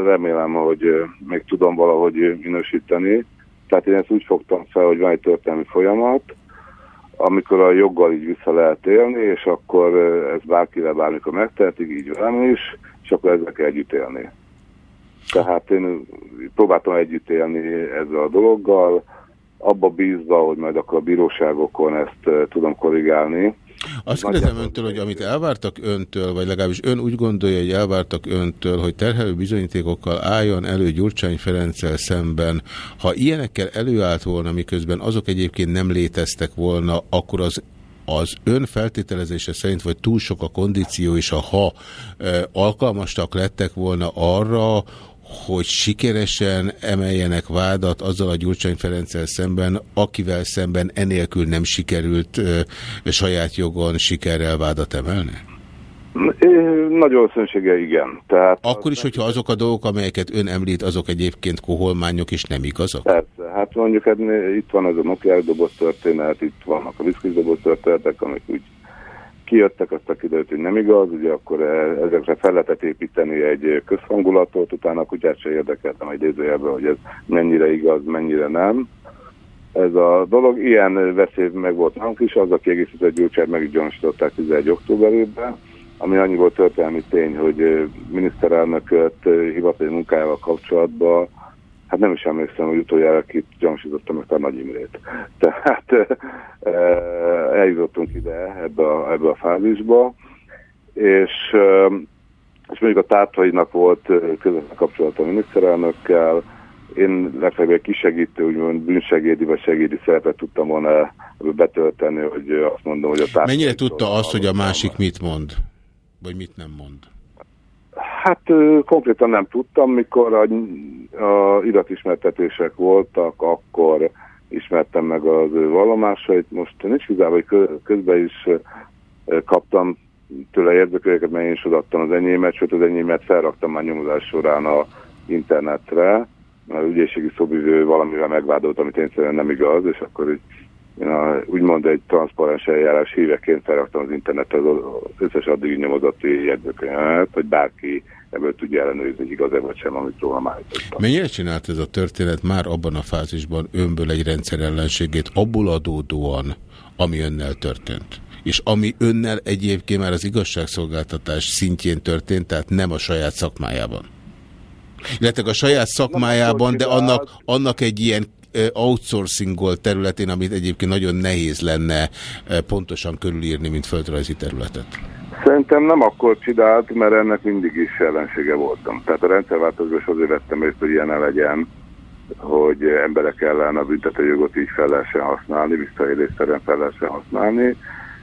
remélem, hogy még tudom valahogy minősíteni. Tehát én ezt úgy fogtam fel, hogy van egy történelmi folyamat, amikor a joggal így vissza lehet élni, és akkor ez bárkivel bármikor megtehetik, így velem is, és akkor ezzel együtt élni. Tehát én próbáltam együtt élni ezzel a dologgal, abba bízva, hogy majd akkor a bíróságokon ezt tudom korrigálni. Azt kérdezem öntől, hogy amit elvártak öntől, vagy legalábbis ön úgy gondolja, hogy elvártak öntől, hogy terhelő bizonyítékokkal álljon elő Gyurcsány Ferenccel szemben. Ha ilyenekkel előállt volna, miközben azok egyébként nem léteztek volna, akkor az az ön feltételezése szerint, vagy túl sok a kondíció, és a ha e, alkalmastak lettek volna arra, hogy sikeresen emeljenek vádat azzal a Gyurcsány Ferenccel szemben, akivel szemben enélkül nem sikerült ö, saját jogon sikerrel vádat emelni? Nagy valószínűsége igen. Tehát Akkor is, hogyha azok a dolgok, amelyeket ön említ, azok egyébként koholmányok és nem igazak? Persze. Hát mondjuk hát, itt van ez a Nokia doboz történet, itt vannak a viszkis doboz történetek, amik úgy kijöttek, azt kiderült, hogy nem igaz, ugye akkor e, ezekre fel lehetett építeni egy közhangulatot, utána a kutyát se érdekeltem egy idézőjelben, hogy ez mennyire igaz, mennyire nem. Ez a dolog, ilyen veszély meg volt nálunk is, az a kiegészített gyurcsát meg is gyanúsították 11. októberében, ami annyi volt történelmi tény, hogy miniszterelnököt hivatali munkájával kapcsolatban hát nem is emlékszem, hogy utoljára kit gyanúsítottam meg a Nagy Imrét. [LAUGHS] Tehát e, eljutottunk ide ebbe a, ebbe a fázisba, és, e, és mondjuk a tártainak volt közvetlen kapcsolata a miniszterelnökkel, én legfeljebb egy kisegítő, úgymond bűnsegédi vagy segédi szerepet tudtam volna betölteni, hogy azt mondom, hogy a társadalmat... Mennyire tudta azt, hogy a másik mit mond? Vagy mit nem mond? Hát konkrétan nem tudtam, mikor a, a iratismertetések voltak, akkor ismertem meg az ő vallomásait. Most nincs igazából, hogy közben is kaptam tőle érdeklőket, mert én is odaadtam az enyémet, sőt az enyémet felraktam már nyomozás során a internetre, mert ügyészségi szobivő valamivel megvádolt, amit én szerintem nem igaz, és akkor így én a, úgymond egy transzparens eljárás híveként felraktam az internetre az összes addigi nyomozati jegyzőkönyvet, hogy bárki ebből tudja ellenőrizni, hogy igaz-e vagy sem, amit rólam állítottam. Mennyire csinált ez a történet már abban a fázisban önből egy rendszerellenségét, abból adódóan, ami önnel történt? És ami önnel egyébként már az igazságszolgáltatás szintjén történt, tehát nem a saját szakmájában? Illetve a saját szakmájában, de annak, annak egy ilyen outsourcingol területén, amit egyébként nagyon nehéz lenne pontosan körülírni, mint földrajzi területet? Szerintem nem akkor csinált, mert ennek mindig is ellensége voltam. Tehát a rendszerváltozás azért vettem részt, hogy ilyen legyen, hogy emberek ellen a büntetőjogot így fel lehessen használni, visszaélésszerűen fel lehessen használni.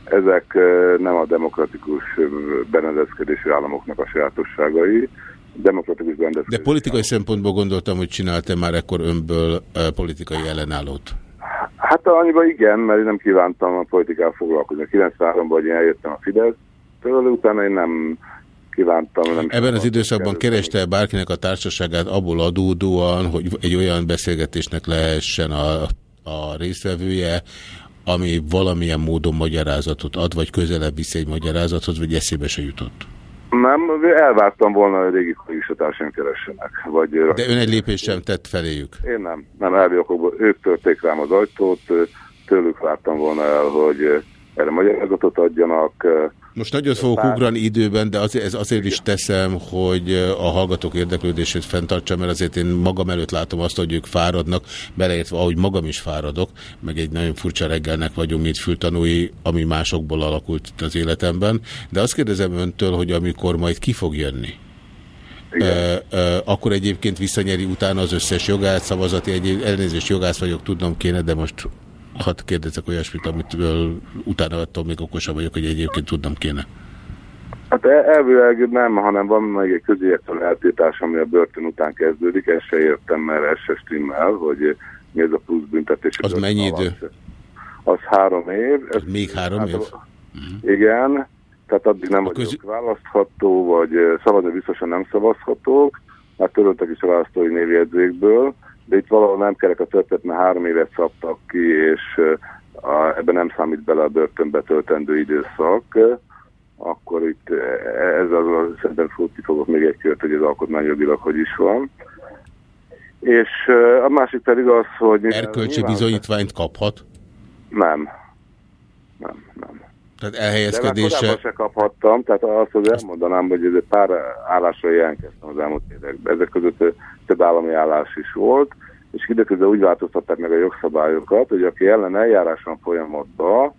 Ezek nem a demokratikus berendezkedésű államoknak a sajátosságai, demokratikus berendezkedésű De politikai szempontból gondoltam, hogy csináltam már ekkor önből politikai ellenállót. Hát annyiban igen, mert én nem kívántam a politikával foglalkozni. 93-ban én eljöttem a Fidesz, tőle, utána én nem kívántam. Nem Ebben az időszakban kereste -e bárkinek a társaságát abból adódóan, hogy egy olyan beszélgetésnek lehessen a, a résztvevője, ami valamilyen módon magyarázatot ad, vagy közelebb visz egy magyarázatot, vagy eszébe se jutott? Nem, elvártam volna, hogy régi kollégisatársaim keressenek. Vagy De ön egy lépést sem tett feléjük? Én nem, nem elvi okokból. Ők törték rám az ajtót, tőlük vártam volna el, hogy erre magyarázatot adjanak, most nagyot fogok Bár... ugrani időben, de azért, ez azért is teszem, hogy a hallgatók érdeklődését fenntartsam, mert azért én magam előtt látom azt, hogy ők fáradnak, beleértve, ahogy magam is fáradok, meg egy nagyon furcsa reggelnek vagyunk, mint fültanúi, ami másokból alakult itt az életemben. De azt kérdezem öntől, hogy amikor majd ki fog jönni, E, e, akkor egyébként visszanyeri utána az összes jogát, szavazati egy elnézést jogász vagyok, tudnom kéne, de most hadd kérdezek olyasmit, amit utána attól még okosabb vagyok, hogy egyébként tudnom kéne. Hát elvileg nem, hanem van még egy közéletlen eltétás, ami a börtön után kezdődik, ezt se értem, mert ez se stimmel, hogy mi ez a plusz büntetés. Az mennyi idő? Az három év. Ez még három hát, év? Uh-huh. Igen, tehát addig nem vagyok közé... választható, vagy szavazni biztosan nem szavazhatók, mert töröltek is a választói névjegyzékből, de itt valahol nem kerek a történet, mert három évet szabtak ki, és a, ebben nem számít bele a börtönbe töltendő időszak, akkor itt ez az, az szerintem futni fogok még egy kört, hogy ez alkotmányjogilag hogy is van. És a másik pedig az, hogy... Erkölcsi bizonyítványt kaphat? Nem. Nem, nem. Tehát elhelyezkedése... De se kaphattam, tehát azt az elmondanám, hogy ez pár állásra jelentkeztem az elmúlt években. Ezek között több állami állás is volt, és időközben úgy változtatták meg a jogszabályokat, hogy aki ellen eljáráson folyamatban,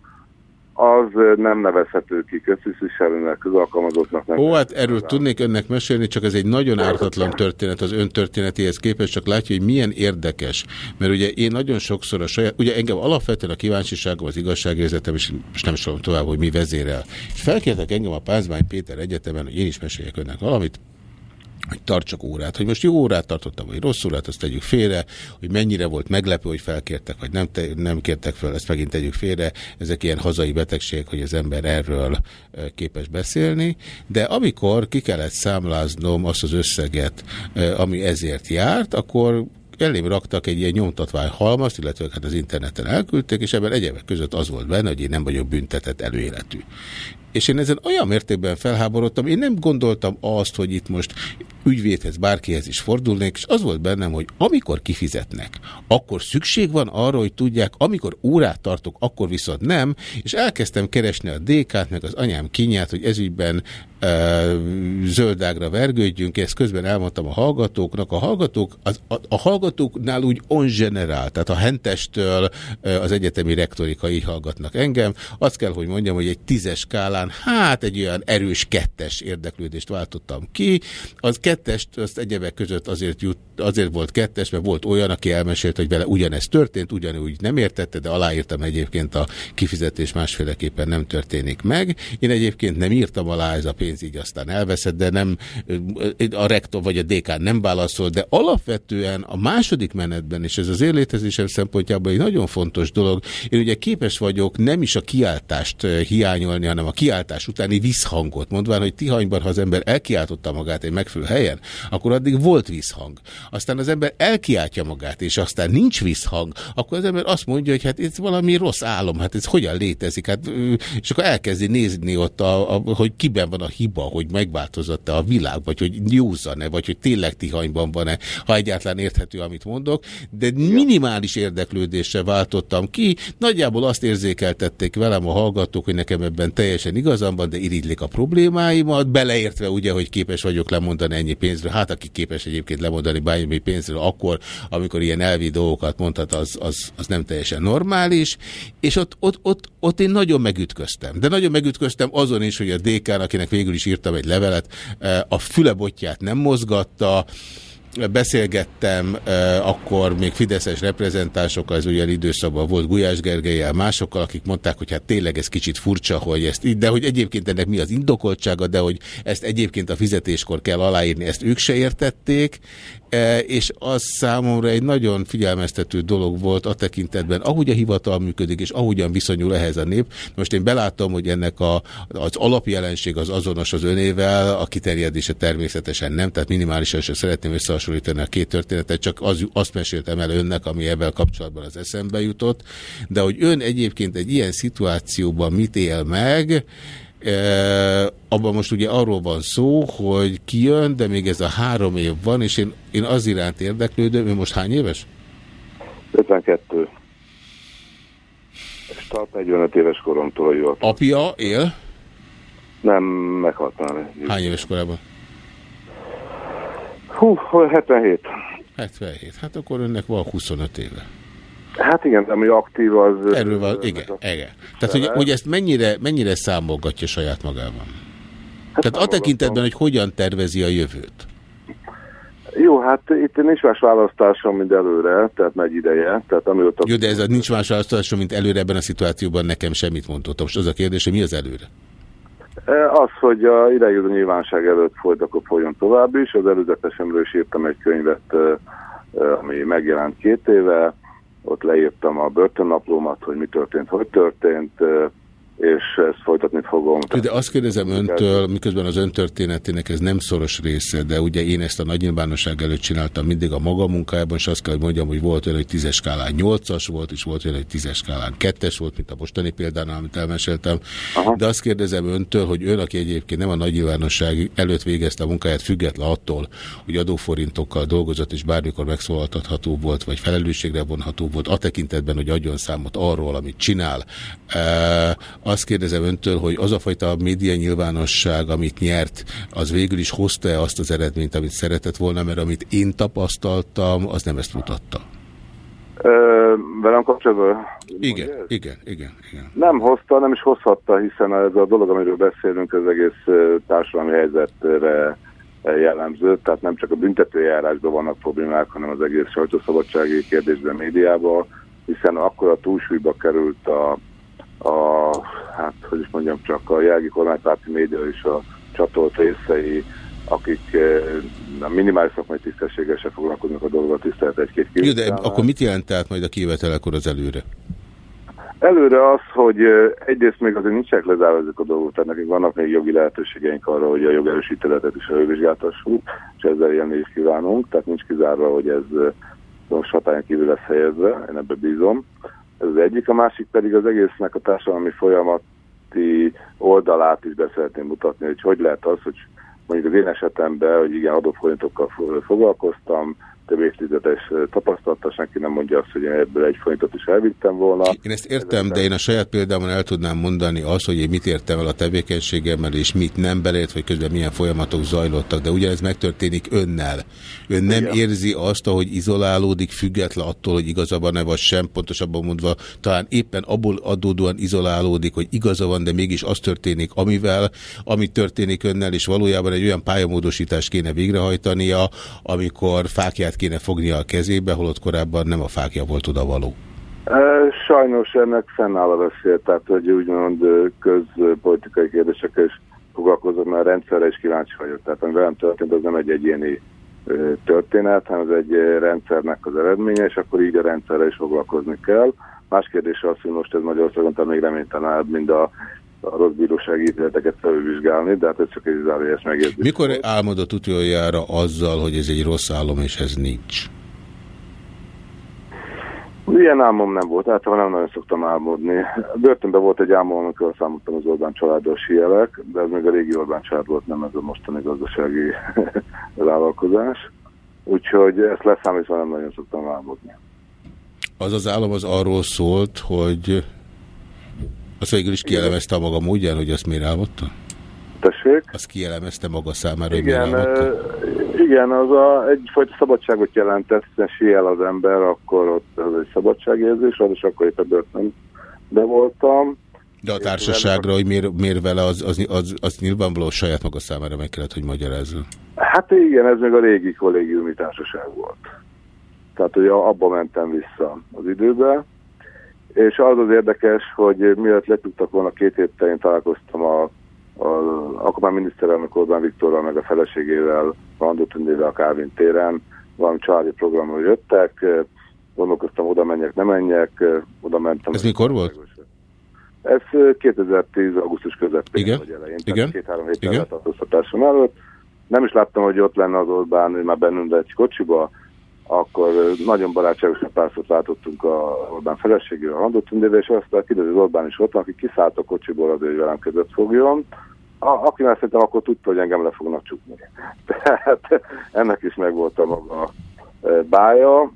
az nem nevezhető ki köztisztviselőnek, közalkalmazottnak. Ó, hát erről rá. tudnék önnek mesélni, csak ez egy nagyon ártatlan történet az ön történetéhez képest, csak látja, hogy milyen érdekes. Mert ugye én nagyon sokszor a saját, ugye engem alapvetően a kíváncsiságom, az igazságérzetem, és nem is tovább, hogy mi vezérel. És felkértek engem a Pázmány Péter Egyetemen, hogy én is meséljek önnek valamit, hogy tartsak órát, hogy most jó órát tartottam, vagy rossz órát, azt tegyük félre, hogy mennyire volt meglepő, hogy felkértek, vagy nem, te, nem kértek fel, ezt megint tegyük félre. Ezek ilyen hazai betegségek, hogy az ember erről képes beszélni, de amikor ki kellett számláznom azt az összeget, ami ezért járt, akkor elém raktak egy ilyen nyomtatvány halmazt, illetve hát az interneten elküldték, és ebben egyebek között az volt benne, hogy én nem vagyok büntetett előéletű. És én ezen olyan mértékben felháborodtam, én nem gondoltam azt, hogy itt most ügyvédhez, bárkihez is fordulnék, és az volt bennem, hogy amikor kifizetnek, akkor szükség van arra, hogy tudják, amikor órát tartok, akkor viszont nem, és elkezdtem keresni a DK-t, meg az anyám kinyát, hogy ezügyben zöldágra vergődjünk, ezt közben elmondtam a hallgatóknak. A hallgatók, az, a, a hallgatóknál úgy on generál, tehát a hentestől az egyetemi rektorika így hallgatnak engem. Azt kell, hogy mondjam, hogy egy tízes skálán, hát egy olyan erős kettes érdeklődést váltottam ki. Az kettest, azt egyebek között azért, jut, azért volt kettes, mert volt olyan, aki elmesélt, hogy vele ugyanezt történt, ugyanúgy nem értette, de aláírtam egyébként a kifizetés másféleképpen nem történik meg. Én egyébként nem írtam alá ez a pénz így aztán elveszett, de nem a rektor vagy a dékán nem válaszol, de alapvetően a második menetben, és ez az én létezésem szempontjából egy nagyon fontos dolog, én ugye képes vagyok nem is a kiáltást hiányolni, hanem a kiáltás utáni visszhangot, mondván, hogy Tihanyban, ha az ember elkiáltotta magát egy megfelelő helyen, akkor addig volt visszhang. Aztán az ember elkiáltja magát, és aztán nincs visszhang, akkor az ember azt mondja, hogy hát ez valami rossz álom, hát ez hogyan létezik, hát, és akkor elkezdi nézni ott, a, a, hogy kiben van a hiba, hogy megváltozott-e a világ, vagy hogy józan-e, vagy hogy tényleg Tihanyban van-e, ha egyáltalán érthető, amit mondok, de minimális érdeklődésre váltottam ki, nagyjából azt érzékeltették velem a hallgatók, hogy nekem ebben teljesen igazam van, de irigylik a problémáimat, beleértve ugye, hogy képes vagyok lemondani ennyi pénzről, hát aki képes egyébként lemondani bármi pénzről, akkor, amikor ilyen elvi dolgokat mondhat, az, az, az nem teljesen normális, és ott, ott, ott, ott én nagyon megütköztem. De nagyon megütköztem azon is, hogy a DK, akinek végül is írtam egy levelet, eh, a fülebotját nem mozgatta, beszélgettem akkor még fideszes reprezentásokkal, az olyan időszakban volt Gulyás Gergelyel, másokkal, akik mondták, hogy hát tényleg ez kicsit furcsa, hogy ezt de hogy egyébként ennek mi az indokoltsága, de hogy ezt egyébként a fizetéskor kell aláírni, ezt ők se értették, és az számomra egy nagyon figyelmeztető dolog volt a tekintetben, ahogy a hivatal működik, és ahogyan viszonyul ehhez a nép. Most én beláttam, hogy ennek a, az alapjelenség az azonos az önével, a kiterjedése természetesen nem, tehát minimálisan sem szeretném összehasonlítani a két történetet, csak az, azt meséltem el önnek, ami ebben kapcsolatban az eszembe jutott, de hogy ön egyébként egy ilyen szituációban mit él meg, abban most ugye arról van szó, hogy kijön, de még ez a három év van, és én, én az iránt érdeklődöm, ő most hány éves? 52. És tart 45 éves koromtól jól. Apja él? Nem, meghalt már. Hány éves korában? Hú, 77. 77. Hát akkor önnek van 25 éve. Hát igen, de ami aktív az... Erről van, igen, igen. Tehát, hogy, hogy ezt mennyire, mennyire számolgatja saját magában? Hát Tehát a tekintetben, hogy hogyan tervezi a jövőt? Jó, hát itt nincs más választásom, mint előre, tehát megy ideje. Tehát amióta... Jó, de ez a nincs más választásom, mint előre ebben a szituációban nekem semmit mondottam. Most az a kérdés, hogy mi az előre? E, az, hogy a idejű nyilvánosság előtt folyt, akkor folyjon tovább is. Az előzetesemről is írtam egy könyvet, e, e, ami megjelent két éve ott leírtam a börtönnaplómat, hogy mi történt, hogy történt, és ezt folytatni fogom. De azt kérdezem öntől, miközben az öntörténetének ez nem szoros része, de ugye én ezt a nagy nyilvánosság előtt csináltam mindig a maga munkájában, és azt kell, hogy mondjam, hogy volt olyan, hogy tízes skálán nyolcas volt, és volt olyan, hogy tízes skálán kettes volt, mint a mostani példánál, amit elmeséltem. Aha. De azt kérdezem öntől, hogy ön, aki egyébként nem a nagy nyilvánosság előtt végezte a munkáját, független attól, hogy adóforintokkal dolgozott, és bármikor megszólaltatható volt, vagy felelősségre vonható volt, a tekintetben, hogy adjon számot arról, amit csinál. Azt kérdezem öntől, hogy az a fajta média nyilvánosság, amit nyert, az végül is hozta-e azt az eredményt, amit szeretett volna, mert amit én tapasztaltam, az nem ezt mutatta. Ö, velem kapcsolatban? Igen, igen, igen, igen. Nem hozta, nem is hozhatta, hiszen ez a dolog, amiről beszélünk, az egész társadalmi helyzetre jellemző, tehát nem csak a büntetőjárásban vannak problémák, hanem az egész sajtószabadsági kérdésben, médiában, hiszen akkor a túlsúlyba került a a, hát hogy is mondjam, csak a jelgi kormánypárti média és a csatolt részei, akik a eh, minimális szakmai tisztességesen foglalkoznak a dolgot, tisztelt egy-két Jó, de akkor mit jelent tehát majd a kivetelekor az előre? Előre az, hogy eh, egyrészt még azért nincsenek lezárva ezek a dolgok, tehát nekünk vannak még jogi lehetőségeink arra, hogy a jogerősíteletet is elővizsgáltassuk, és ezzel élni is kívánunk, tehát nincs kizárva, hogy ez eh, most hatályon kívül lesz helyezve, én ebbe bízom. Ez az egyik, a másik pedig az egésznek a társadalmi folyamati oldalát is beszeretném mutatni, hogy hogy lehet az, hogy mondjuk az én esetemben, hogy igen, adóforintokkal foglalkoztam, több évtizedes tapasztalata, senki nem mondja azt, hogy én ebből egy forintot is elvittem volna. Én ezt értem, de én a saját példámon el tudnám mondani azt, hogy én mit értem el a tevékenységemmel, és mit nem belért, hogy közben milyen folyamatok zajlottak, de ugyanez megtörténik önnel. Ön nem Igen. érzi azt, hogy izolálódik, független attól, hogy igaza van-e vagy sem, pontosabban mondva, talán éppen abból adódóan izolálódik, hogy igaza van, de mégis az történik, amivel, ami történik önnel, és valójában egy olyan pályamódosítást kéne végrehajtania, amikor fákját kéne fognia a kezébe, holott korábban nem a fákja volt oda való. Sajnos ennek fennáll a veszély, tehát hogy úgymond közpolitikai kérdésekkel is foglalkozom, mert rendszerre is kíváncsi vagyok. Tehát ami velem történt, az nem egy egyéni történet, hanem az egy rendszernek az eredménye, és akkor így a rendszerre is foglalkozni kell. Más kérdés az, hogy most ez Magyarországon még reménytelenebb, mint a a rossz bírósági ítéleteket felülvizsgálni, de hát ez csak egy zárójeles megjegyzés. Mikor álmodott utoljára azzal, hogy ez egy rossz álom, és ez nincs? Ilyen álmom nem volt, általában nem nagyon szoktam álmodni. Börtönben volt egy álmom, amikor számoltam az Orbán családdal síelek, de ez még a régi Orbán család volt, nem ez a mostani gazdasági [LAUGHS] vállalkozás. Úgyhogy ezt leszámítva nem nagyon szoktam álmodni. Az az álom az arról szólt, hogy az végül is kielemezte a maga módján, hogy azt miért álmodta? Tessék? Azt kielemezte maga számára, hogy igen, miért álmodta? Igen, az a, egyfajta szabadságot jelentett, hiszen siel az ember, akkor ott az egy szabadságérzés, és akkor itt a börtönbe voltam. De a társaságra, hogy miért, miért vele, az, az, az, az nyilvánvaló saját maga számára meg kellett, hogy magyarázzon. Hát igen, ez még a régi kollégiumi társaság volt. Tehát, hogy abba mentem vissza az időbe. És az az érdekes, hogy miatt letudtak volna két héttel, én találkoztam a, a, akkor már miniszterelnök Orbán Viktorral, meg a feleségével, Vandó Tündével a Kávin téren, valami családi programról jöttek, gondolkoztam, oda menjek, nem menjek, oda mentem. Ez mikor volt? Ez 2010. augusztus közepén Igen? vagy elején, Igen? két-három héttel tartóztatásom előtt. Nem is láttam, hogy ott lenne az Orbán, hogy már bennünk egy kocsiba, akkor nagyon barátságosan pár szót látottunk a Orbán feleségével, a Handotundével, és aztán kiderült, az Orbán is ott van, aki kiszállt a kocsiból az, hogy velem között fogjon. A, aki már szerintem akkor tudta, hogy engem le fognak csukni. [LAUGHS] Tehát ennek is megvolt a maga bája.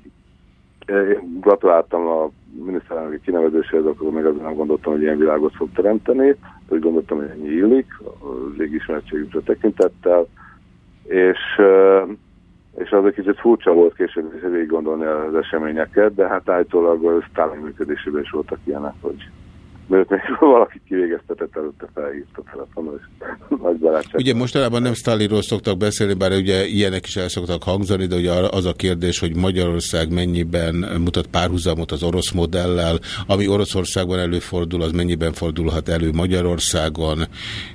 Én gratuláltam a miniszterelnöki kinevezéséhez, akkor még azért nem gondoltam, hogy ilyen világot fog teremteni, úgy gondoltam, hogy ennyi illik, a légismertségünkre tekintettel, és és az egy kicsit furcsa volt később is végig gondolni az eseményeket, de hát állítólag a Stalin működésében is voltak ilyenek, hogy mert még [LAUGHS] valaki kivégeztetett előtte felhívta telefonon, és [LAUGHS] nagy barátság. Ugye mostanában nem Stalinról szoktak beszélni, bár ugye ilyenek is el szoktak hangzani, de ugye az a kérdés, hogy Magyarország mennyiben mutat párhuzamot az orosz modellel, ami Oroszországban előfordul, az mennyiben fordulhat elő Magyarországon,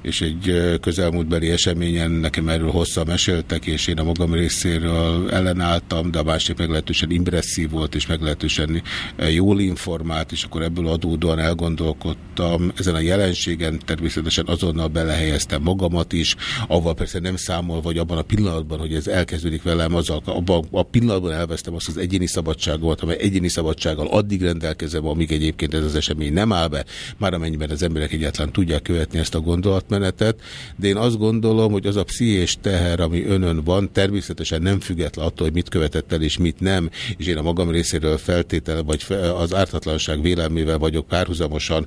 és egy közelmúltbeli eseményen nekem erről hosszan meséltek, és én a magam részéről ellenálltam, de a másik meglehetősen impresszív volt, és meglehetősen jól informált, és akkor ebből adódóan elgondolkodtam, gondolkodtam ezen a jelenségen, természetesen azonnal belehelyeztem magamat is, avval persze nem számol, vagy abban a pillanatban, hogy ez elkezdődik velem, azzal, abban a pillanatban elvesztem azt az egyéni szabadságot, amely egyéni szabadsággal addig rendelkezem, amíg egyébként ez az esemény nem áll be, már amennyiben az emberek egyáltalán tudják követni ezt a gondolatmenetet, de én azt gondolom, hogy az a pszichés teher, ami önön van, természetesen nem független attól, hogy mit követett el és mit nem, és én a magam részéről feltétel, vagy az ártatlanság vélelmével vagyok párhuzamosan,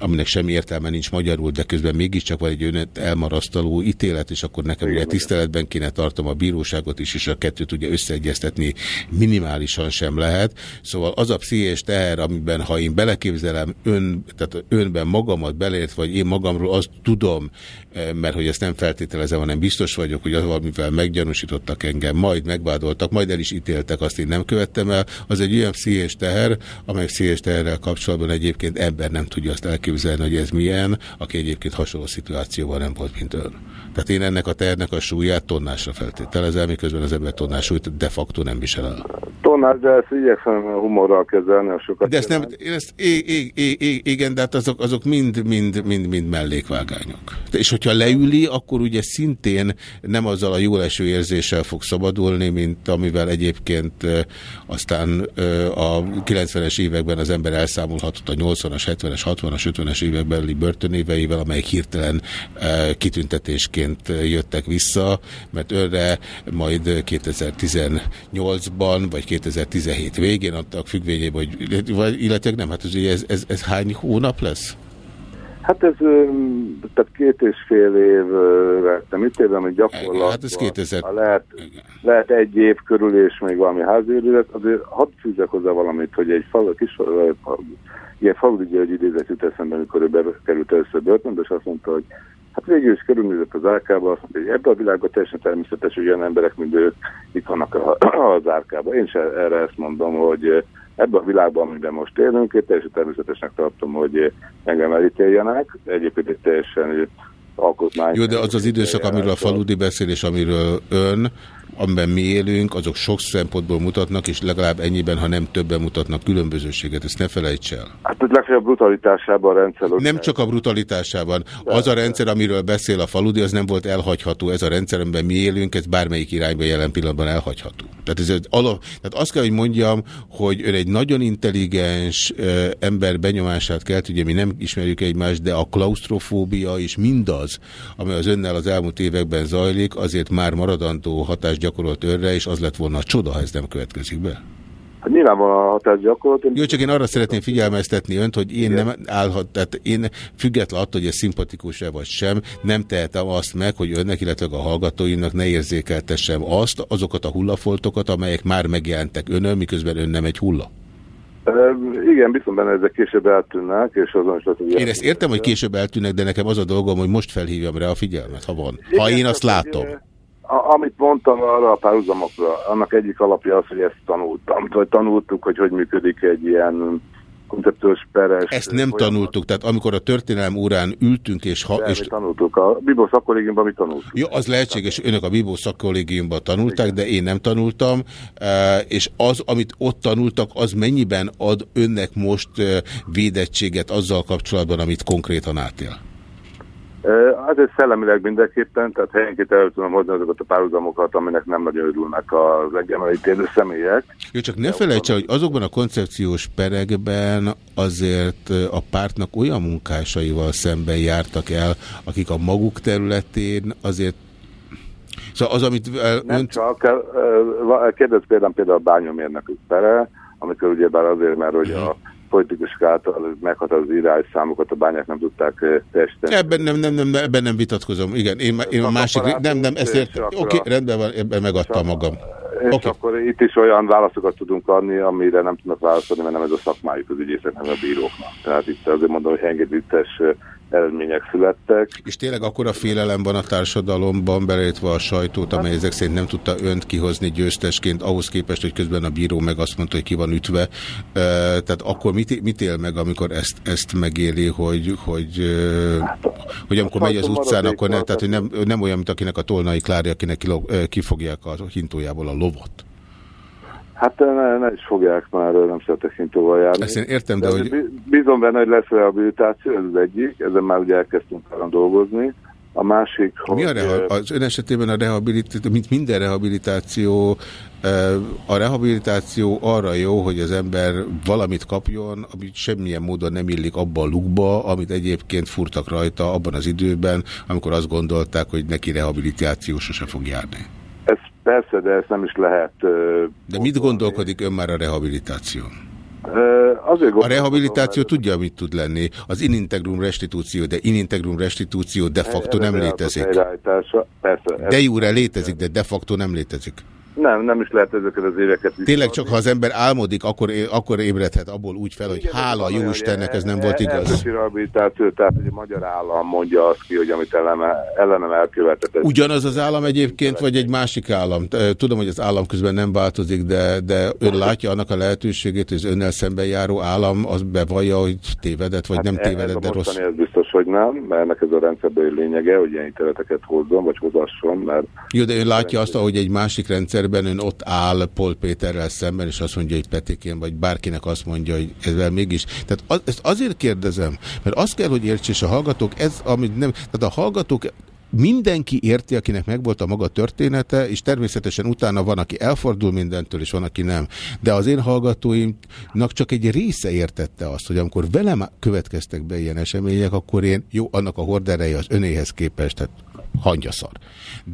aminek semmi értelme nincs magyarul, de közben mégiscsak van egy önet elmarasztaló ítélet, és akkor nekem ugye tiszteletben kéne tartom a bíróságot is, és a kettőt ugye összeegyeztetni minimálisan sem lehet. Szóval az a pszichés teher, amiben ha én beleképzelem ön, tehát önben magamat belért, vagy én magamról azt tudom, eh, mert hogy ezt nem feltételezem, hanem biztos vagyok, hogy az, amivel meggyanúsítottak engem, majd megvádoltak, majd el is ítéltek, azt én nem követtem el, az egy olyan pszichés teher, amely pszichés teherrel kapcsolatban egyébként ember nem tudja azt elképzelni, hogy ez milyen, aki egyébként hasonló szituációban nem volt, mint ön. Tehát én ennek a ternek a súlyát tonnásra feltételezem, miközben az ember tonnás súlyt de facto nem visel el. Tonnás, de ezt igyekszem humorral kezelni, a sokat De ezt nem, én ezt, é, é, é, é, igen, de hát azok, azok mind, mind, mind, mind mellékvágányok. És hogyha leüli, akkor ugye szintén nem azzal a jó eső érzéssel fog szabadulni, mint amivel egyébként aztán a 90-es években az ember elszámolhatott a 80-as, 70-es, 60-as, 50-es évekbeli börtönéveivel, amelyek hirtelen kitüntetésként jöttek vissza, mert őre majd 2018-ban, vagy 2017 végén adtak függvényében, hogy, illetve nem, hát ez, ez, ez hány hónap lesz? Hát ez tehát két és fél év vettem ítélem, hogy gyakorlatban hát ez 2000... lehet, lehet egy év körül és még valami házőrület, azért hadd fűzzek hozzá valamit, hogy egy fal, kis ilyen faludi egy idézet jut eszembe, amikor ő bekerült először börtönbe, és azt mondta, hogy hát végül is körülnézett az árkába, azt mondta, hogy ebben a világban teljesen természetes, hogy olyan emberek, mint ők itt vannak [CLEARS THROAT] az árkában. Én sem erre ezt mondom, hogy ebben a világban, amiben most élünk, én teljesen természetesnek tartom, hogy engem elítéljenek. Egyébként egy teljesen alkotmány. Jó, de az az időszak, amiről a faludi beszél, és amiről ön, amiben mi élünk, azok sok szempontból mutatnak, és legalább ennyiben, ha nem többen mutatnak különbözőséget. Ezt ne felejts el. Hát hogy legfeljebb brutalitásában a rendszer. Nem csak a brutalitásában. Az a rendszer, amiről beszél a faludi, az nem volt elhagyható. Ez a rendszer, amiben mi élünk, ez bármelyik irányba jelen pillanatban elhagyható. Tehát, ez egy alap, tehát azt kell, hogy mondjam, hogy ön egy nagyon intelligens ember benyomását kelt, ugye mi nem ismerjük egymást, de a klaustrofóbia és mindaz, ami az önnel az elmúlt években zajlik, azért már maradandó hatást gyakorolt önre, és az lett volna a csoda, ha ez nem következik be. Hát nyilvánvalóan a hatás gyakorolt. Jó, csak én arra szeretném figyelmeztetni önt, hogy én Igen. nem állhat, tehát én független attól, hogy ez szimpatikus-e vagy sem, nem tehetem azt meg, hogy önnek, illetve a hallgatóinak ne érzékeltessem azt, azokat a hullafoltokat, amelyek már megjelentek önön, miközben ön nem egy hulla. Igen, biztos benne ezek később eltűnnek, és azon is lehet, Én ezt értem, hogy később eltűnnek, de nekem az a dolgom, hogy most felhívjam rá a figyelmet, ha van. Ha Igen, én azt látom. A, amit mondtam arra a párhuzamokra, annak egyik alapja az, hogy ezt tanultam. Hogy tanultuk, hogy hogy működik egy ilyen koncepciós peres... Ezt nem folyamat. tanultuk, tehát amikor a történelem órán ültünk és... Ha, és... tanultuk, a Bibó szakkollégiumban mi tanultuk. Jó, az lehetséges, önök a Bibó szakkollégiumban tanulták, Igen. de én nem tanultam, és az, amit ott tanultak, az mennyiben ad önnek most védettséget azzal kapcsolatban, amit konkrétan átél? Azért szellemileg mindenképpen, tehát helyenként el tudom hozni azokat a párhuzamokat, aminek nem nagyon örülnek az egyenlítélő személyek. Jó, csak ne felejtse, hogy azokban a koncepciós perekben azért a pártnak olyan munkásaival szemben jártak el, akik a maguk területén azért Szóval az, amit... Nem önt... csak, kérdez például, például a bányomérnök pere, amikor ugyebár azért, mert hogy a politikusok által meghatározott irányszámokat a bányák nem tudták testeni. Ebben nem, nem, nem, ebben nem vitatkozom. Igen, én, én a másik... Nem, nem, ezt értem. Oké, okay, rendben van, ebben megadtam magam. És okay. akkor itt is olyan válaszokat tudunk adni, amire nem tudnak válaszolni, mert nem ez a szakmájuk az ügyészeknek, a bíróknak. Tehát itt azért mondom, hogy engedőtes eredmények születtek. És tényleg akkor a félelem van a társadalomban, beleértve a sajtót, amely ezek szerint nem tudta önt kihozni győztesként, ahhoz képest, hogy közben a bíró meg azt mondta, hogy ki van ütve. Tehát akkor mit, mit él meg, amikor ezt, ezt megéli, hogy, hogy, hát, hogy amikor megy az utcán, akkor ne, tehát, hogy nem, nem olyan, mint akinek a tolnai Klári, akinek kifogják a hintójából a lovat. Hát ne, ne is fogják már, nem szeretek hintóval járni. Ezt én értem, de, de hogy... Bízom benne, hogy lesz rehabilitáció, ez az egyik, ezen már ugye elkezdtünk dolgozni. A másik, Mi a reha az ön esetében a rehabilitáció, mint minden rehabilitáció, a rehabilitáció arra jó, hogy az ember valamit kapjon, amit semmilyen módon nem illik abba a lukba, amit egyébként furtak rajta abban az időben, amikor azt gondolták, hogy neki rehabilitáció sose fog járni. Persze, de ezt nem is lehet... De mit gondolkodik ön már a rehabilitáción? a rehabilitáció tudja, mit tud lenni. Az inintegrum restitúció, de inintegrum restitúció de facto nem létezik. De jure létezik, de de facto nem létezik. Nem, nem is lehet ezeket az éveket Tényleg csak ha az ember álmodik, akkor, akkor ébredhet abból úgy fel, hogy Igen, hála jó Istennek ez nem volt igaz. Ez rehabilitáció, tehát hogy a magyar állam mondja azt ki, hogy amit ellene, ellenem elkövetett. Ugyanaz az állam egyébként, vagy egy másik állam? Tudom, hogy az állam közben nem változik, de, de ön látja annak a lehetőségét, hogy az önnel szemben járó állam az bevallja, hogy tévedett, vagy hát nem tévedett, de rossz. Ez biztos, hogy nem, mert ennek ez a rendszerből lényege, hogy ilyen ítéleteket hozzon, vagy hozasson, mert... Jó, de ön látja azt, hogy egy másik rendszer esetben ön ott áll Pol Péterrel szemben, és azt mondja, hogy Petikén, vagy bárkinek azt mondja, hogy ezzel mégis. Tehát az, ezt azért kérdezem, mert azt kell, hogy érts, és a hallgatók, ez, amit nem, tehát a hallgatók mindenki érti, akinek megvolt a maga története, és természetesen utána van, aki elfordul mindentől, és van, aki nem. De az én hallgatóimnak csak egy része értette azt, hogy amikor velem következtek be ilyen események, akkor én, jó, annak a hordereje az önéhez képest, tehát hangyaszar.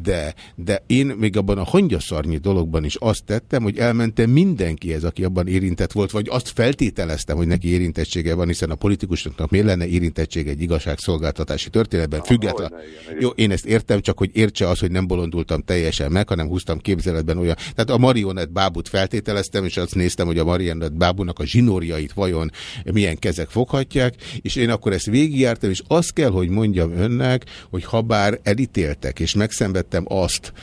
De, de én még abban a hangyaszarnyi dologban is azt tettem, hogy elmentem mindenkihez, aki abban érintett volt, vagy azt feltételeztem, hogy neki érintettsége van, hiszen a politikusoknak miért lenne érintettsége egy igazságszolgáltatási történetben, független. Jó, én ezt értem, csak hogy értse az, hogy nem bolondultam teljesen meg, hanem húztam képzeletben olyan. Tehát a marionett bábút feltételeztem, és azt néztem, hogy a marionett bábúnak a zsinórjait vajon milyen kezek foghatják, és én akkor ezt végigjártam, és azt kell, hogy mondjam önnek, hogy ha bár elit elítéltek, és megszenvedtem azt,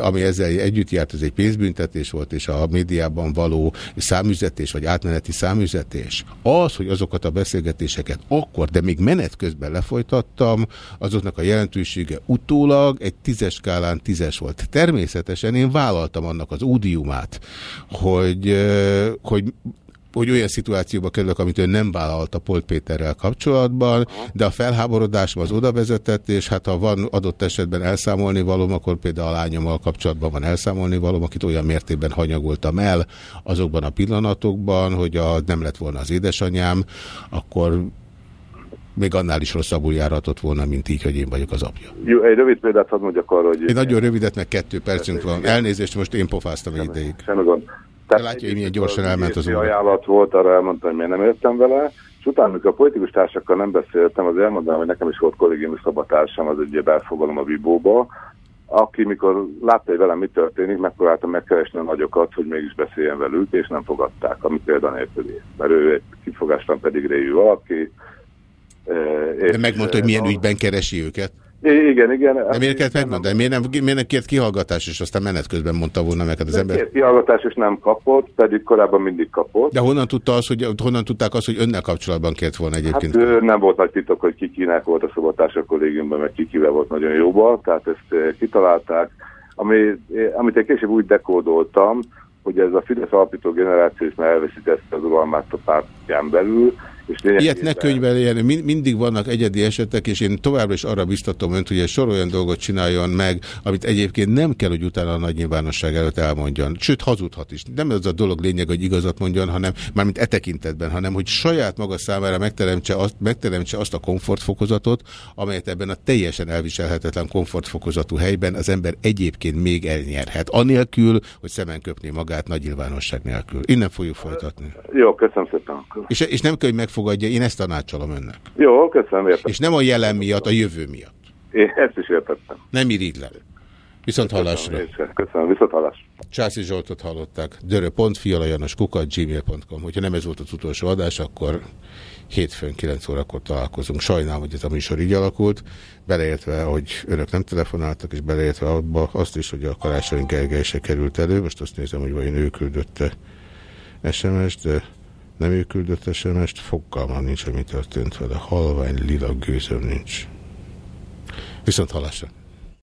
ami ezzel együtt járt, ez egy pénzbüntetés volt, és a médiában való számüzetés, vagy átmeneti számüzetés, az, hogy azokat a beszélgetéseket akkor, de még menet közben lefolytattam, azoknak a jelentősége utólag egy tízes skálán tízes volt. Természetesen én vállaltam annak az údiumát, hogy, hogy hogy olyan szituációba kerülök, amit ő nem vállalta Polt Péterrel kapcsolatban, de a felháborodásom az oda vezetett, és hát ha van adott esetben elszámolni valóm, akkor például a lányommal kapcsolatban van elszámolni valóm, akit olyan mértékben hanyagoltam el azokban a pillanatokban, hogy a, nem lett volna az édesanyám, akkor még annál is rosszabbul járhatott volna, mint így, hogy én vagyok az apja. Jó, egy rövid példát hadd mondjak arra, hogy... Egy nagyon rövidet, meg kettő percünk van. Elnézést, most én pofáztam egy ideig. Semmi gond. Tehát látja, hogy milyen gyorsan elment az ajánlat volt, arra elmondtam, hogy miért nem értem vele, és utána, amikor a politikus társakkal nem beszéltem, az elmondtam, hogy nekem is volt kollégiumi szabatársam, az egy befogalom a Bibóba, aki mikor látta, hogy velem mi történik, megpróbáltam megkeresni a nagyokat, hogy mégis beszéljen velük, és nem fogadták, ami példanélküli. Mert ő egy kifogástan pedig réjű valaki. De megmondta, hogy milyen ügyben keresi őket? Igen, igen. De miért kellett megmondani? Miért nem, miért nem kért kihallgatás, és aztán menet közben mondta volna meg hát az ember? Kért kihallgatás, és nem kapott, pedig korábban mindig kapott. De honnan, tudta az, hogy, honnan tudták azt, hogy önnel kapcsolatban kért volna egyébként? Hát nem volt nagy titok, hogy ki kinek volt a szobatása kollégiumban, meg ki kivel volt nagyon jóba, tehát ezt kitalálták. Ami, amit egy később úgy dekódoltam, hogy ez a Fidesz alapító generáció is már elveszítette az uralmát a pártján belül, és Ilyet ne könyveljen, mindig vannak egyedi esetek, és én továbbra is arra biztatom önt, hogy egy sor olyan dolgot csináljon meg, amit egyébként nem kell, hogy utána a nagy nyilvánosság előtt elmondjon. Sőt, hazudhat is. Nem ez a dolog lényeg, hogy igazat mondjon, hanem mármint e tekintetben, hanem hogy saját maga számára megteremtse azt, megteremtse azt a komfortfokozatot, amelyet ebben a teljesen elviselhetetlen komfortfokozatú helyben az ember egyébként még elnyerhet. Anélkül, hogy szemen köpné magát nagy nyilvánosság nélkül. Innen fogjuk folytatni. Jó, köszönöm szépen. És, és nem kell, hogy meg elfogadja, én ezt tanácsolom önnek. Jó, köszönöm, értem. És nem a jelen miatt, a jövő miatt. Én ezt is értettem. Nem le. Viszont hallásra. Köszönöm, köszönöm. viszont hallásra. Császi Zsoltot hallották. kukat, gmail.com. Hogyha nem ez volt az utolsó adás, akkor hétfőn 9 órakor találkozunk. Sajnálom, hogy ez a műsor így alakult, beleértve, hogy önök nem telefonáltak, és beleértve abba azt is, hogy a Karácsony Gergely se került elő. Most azt nézem, hogy vajon ő küldötte SMS-t, de nem ő küldött SMS-t, fogalmam nincs, hogy történt vele. Halvány lila gőzöm nincs. Viszont halásra.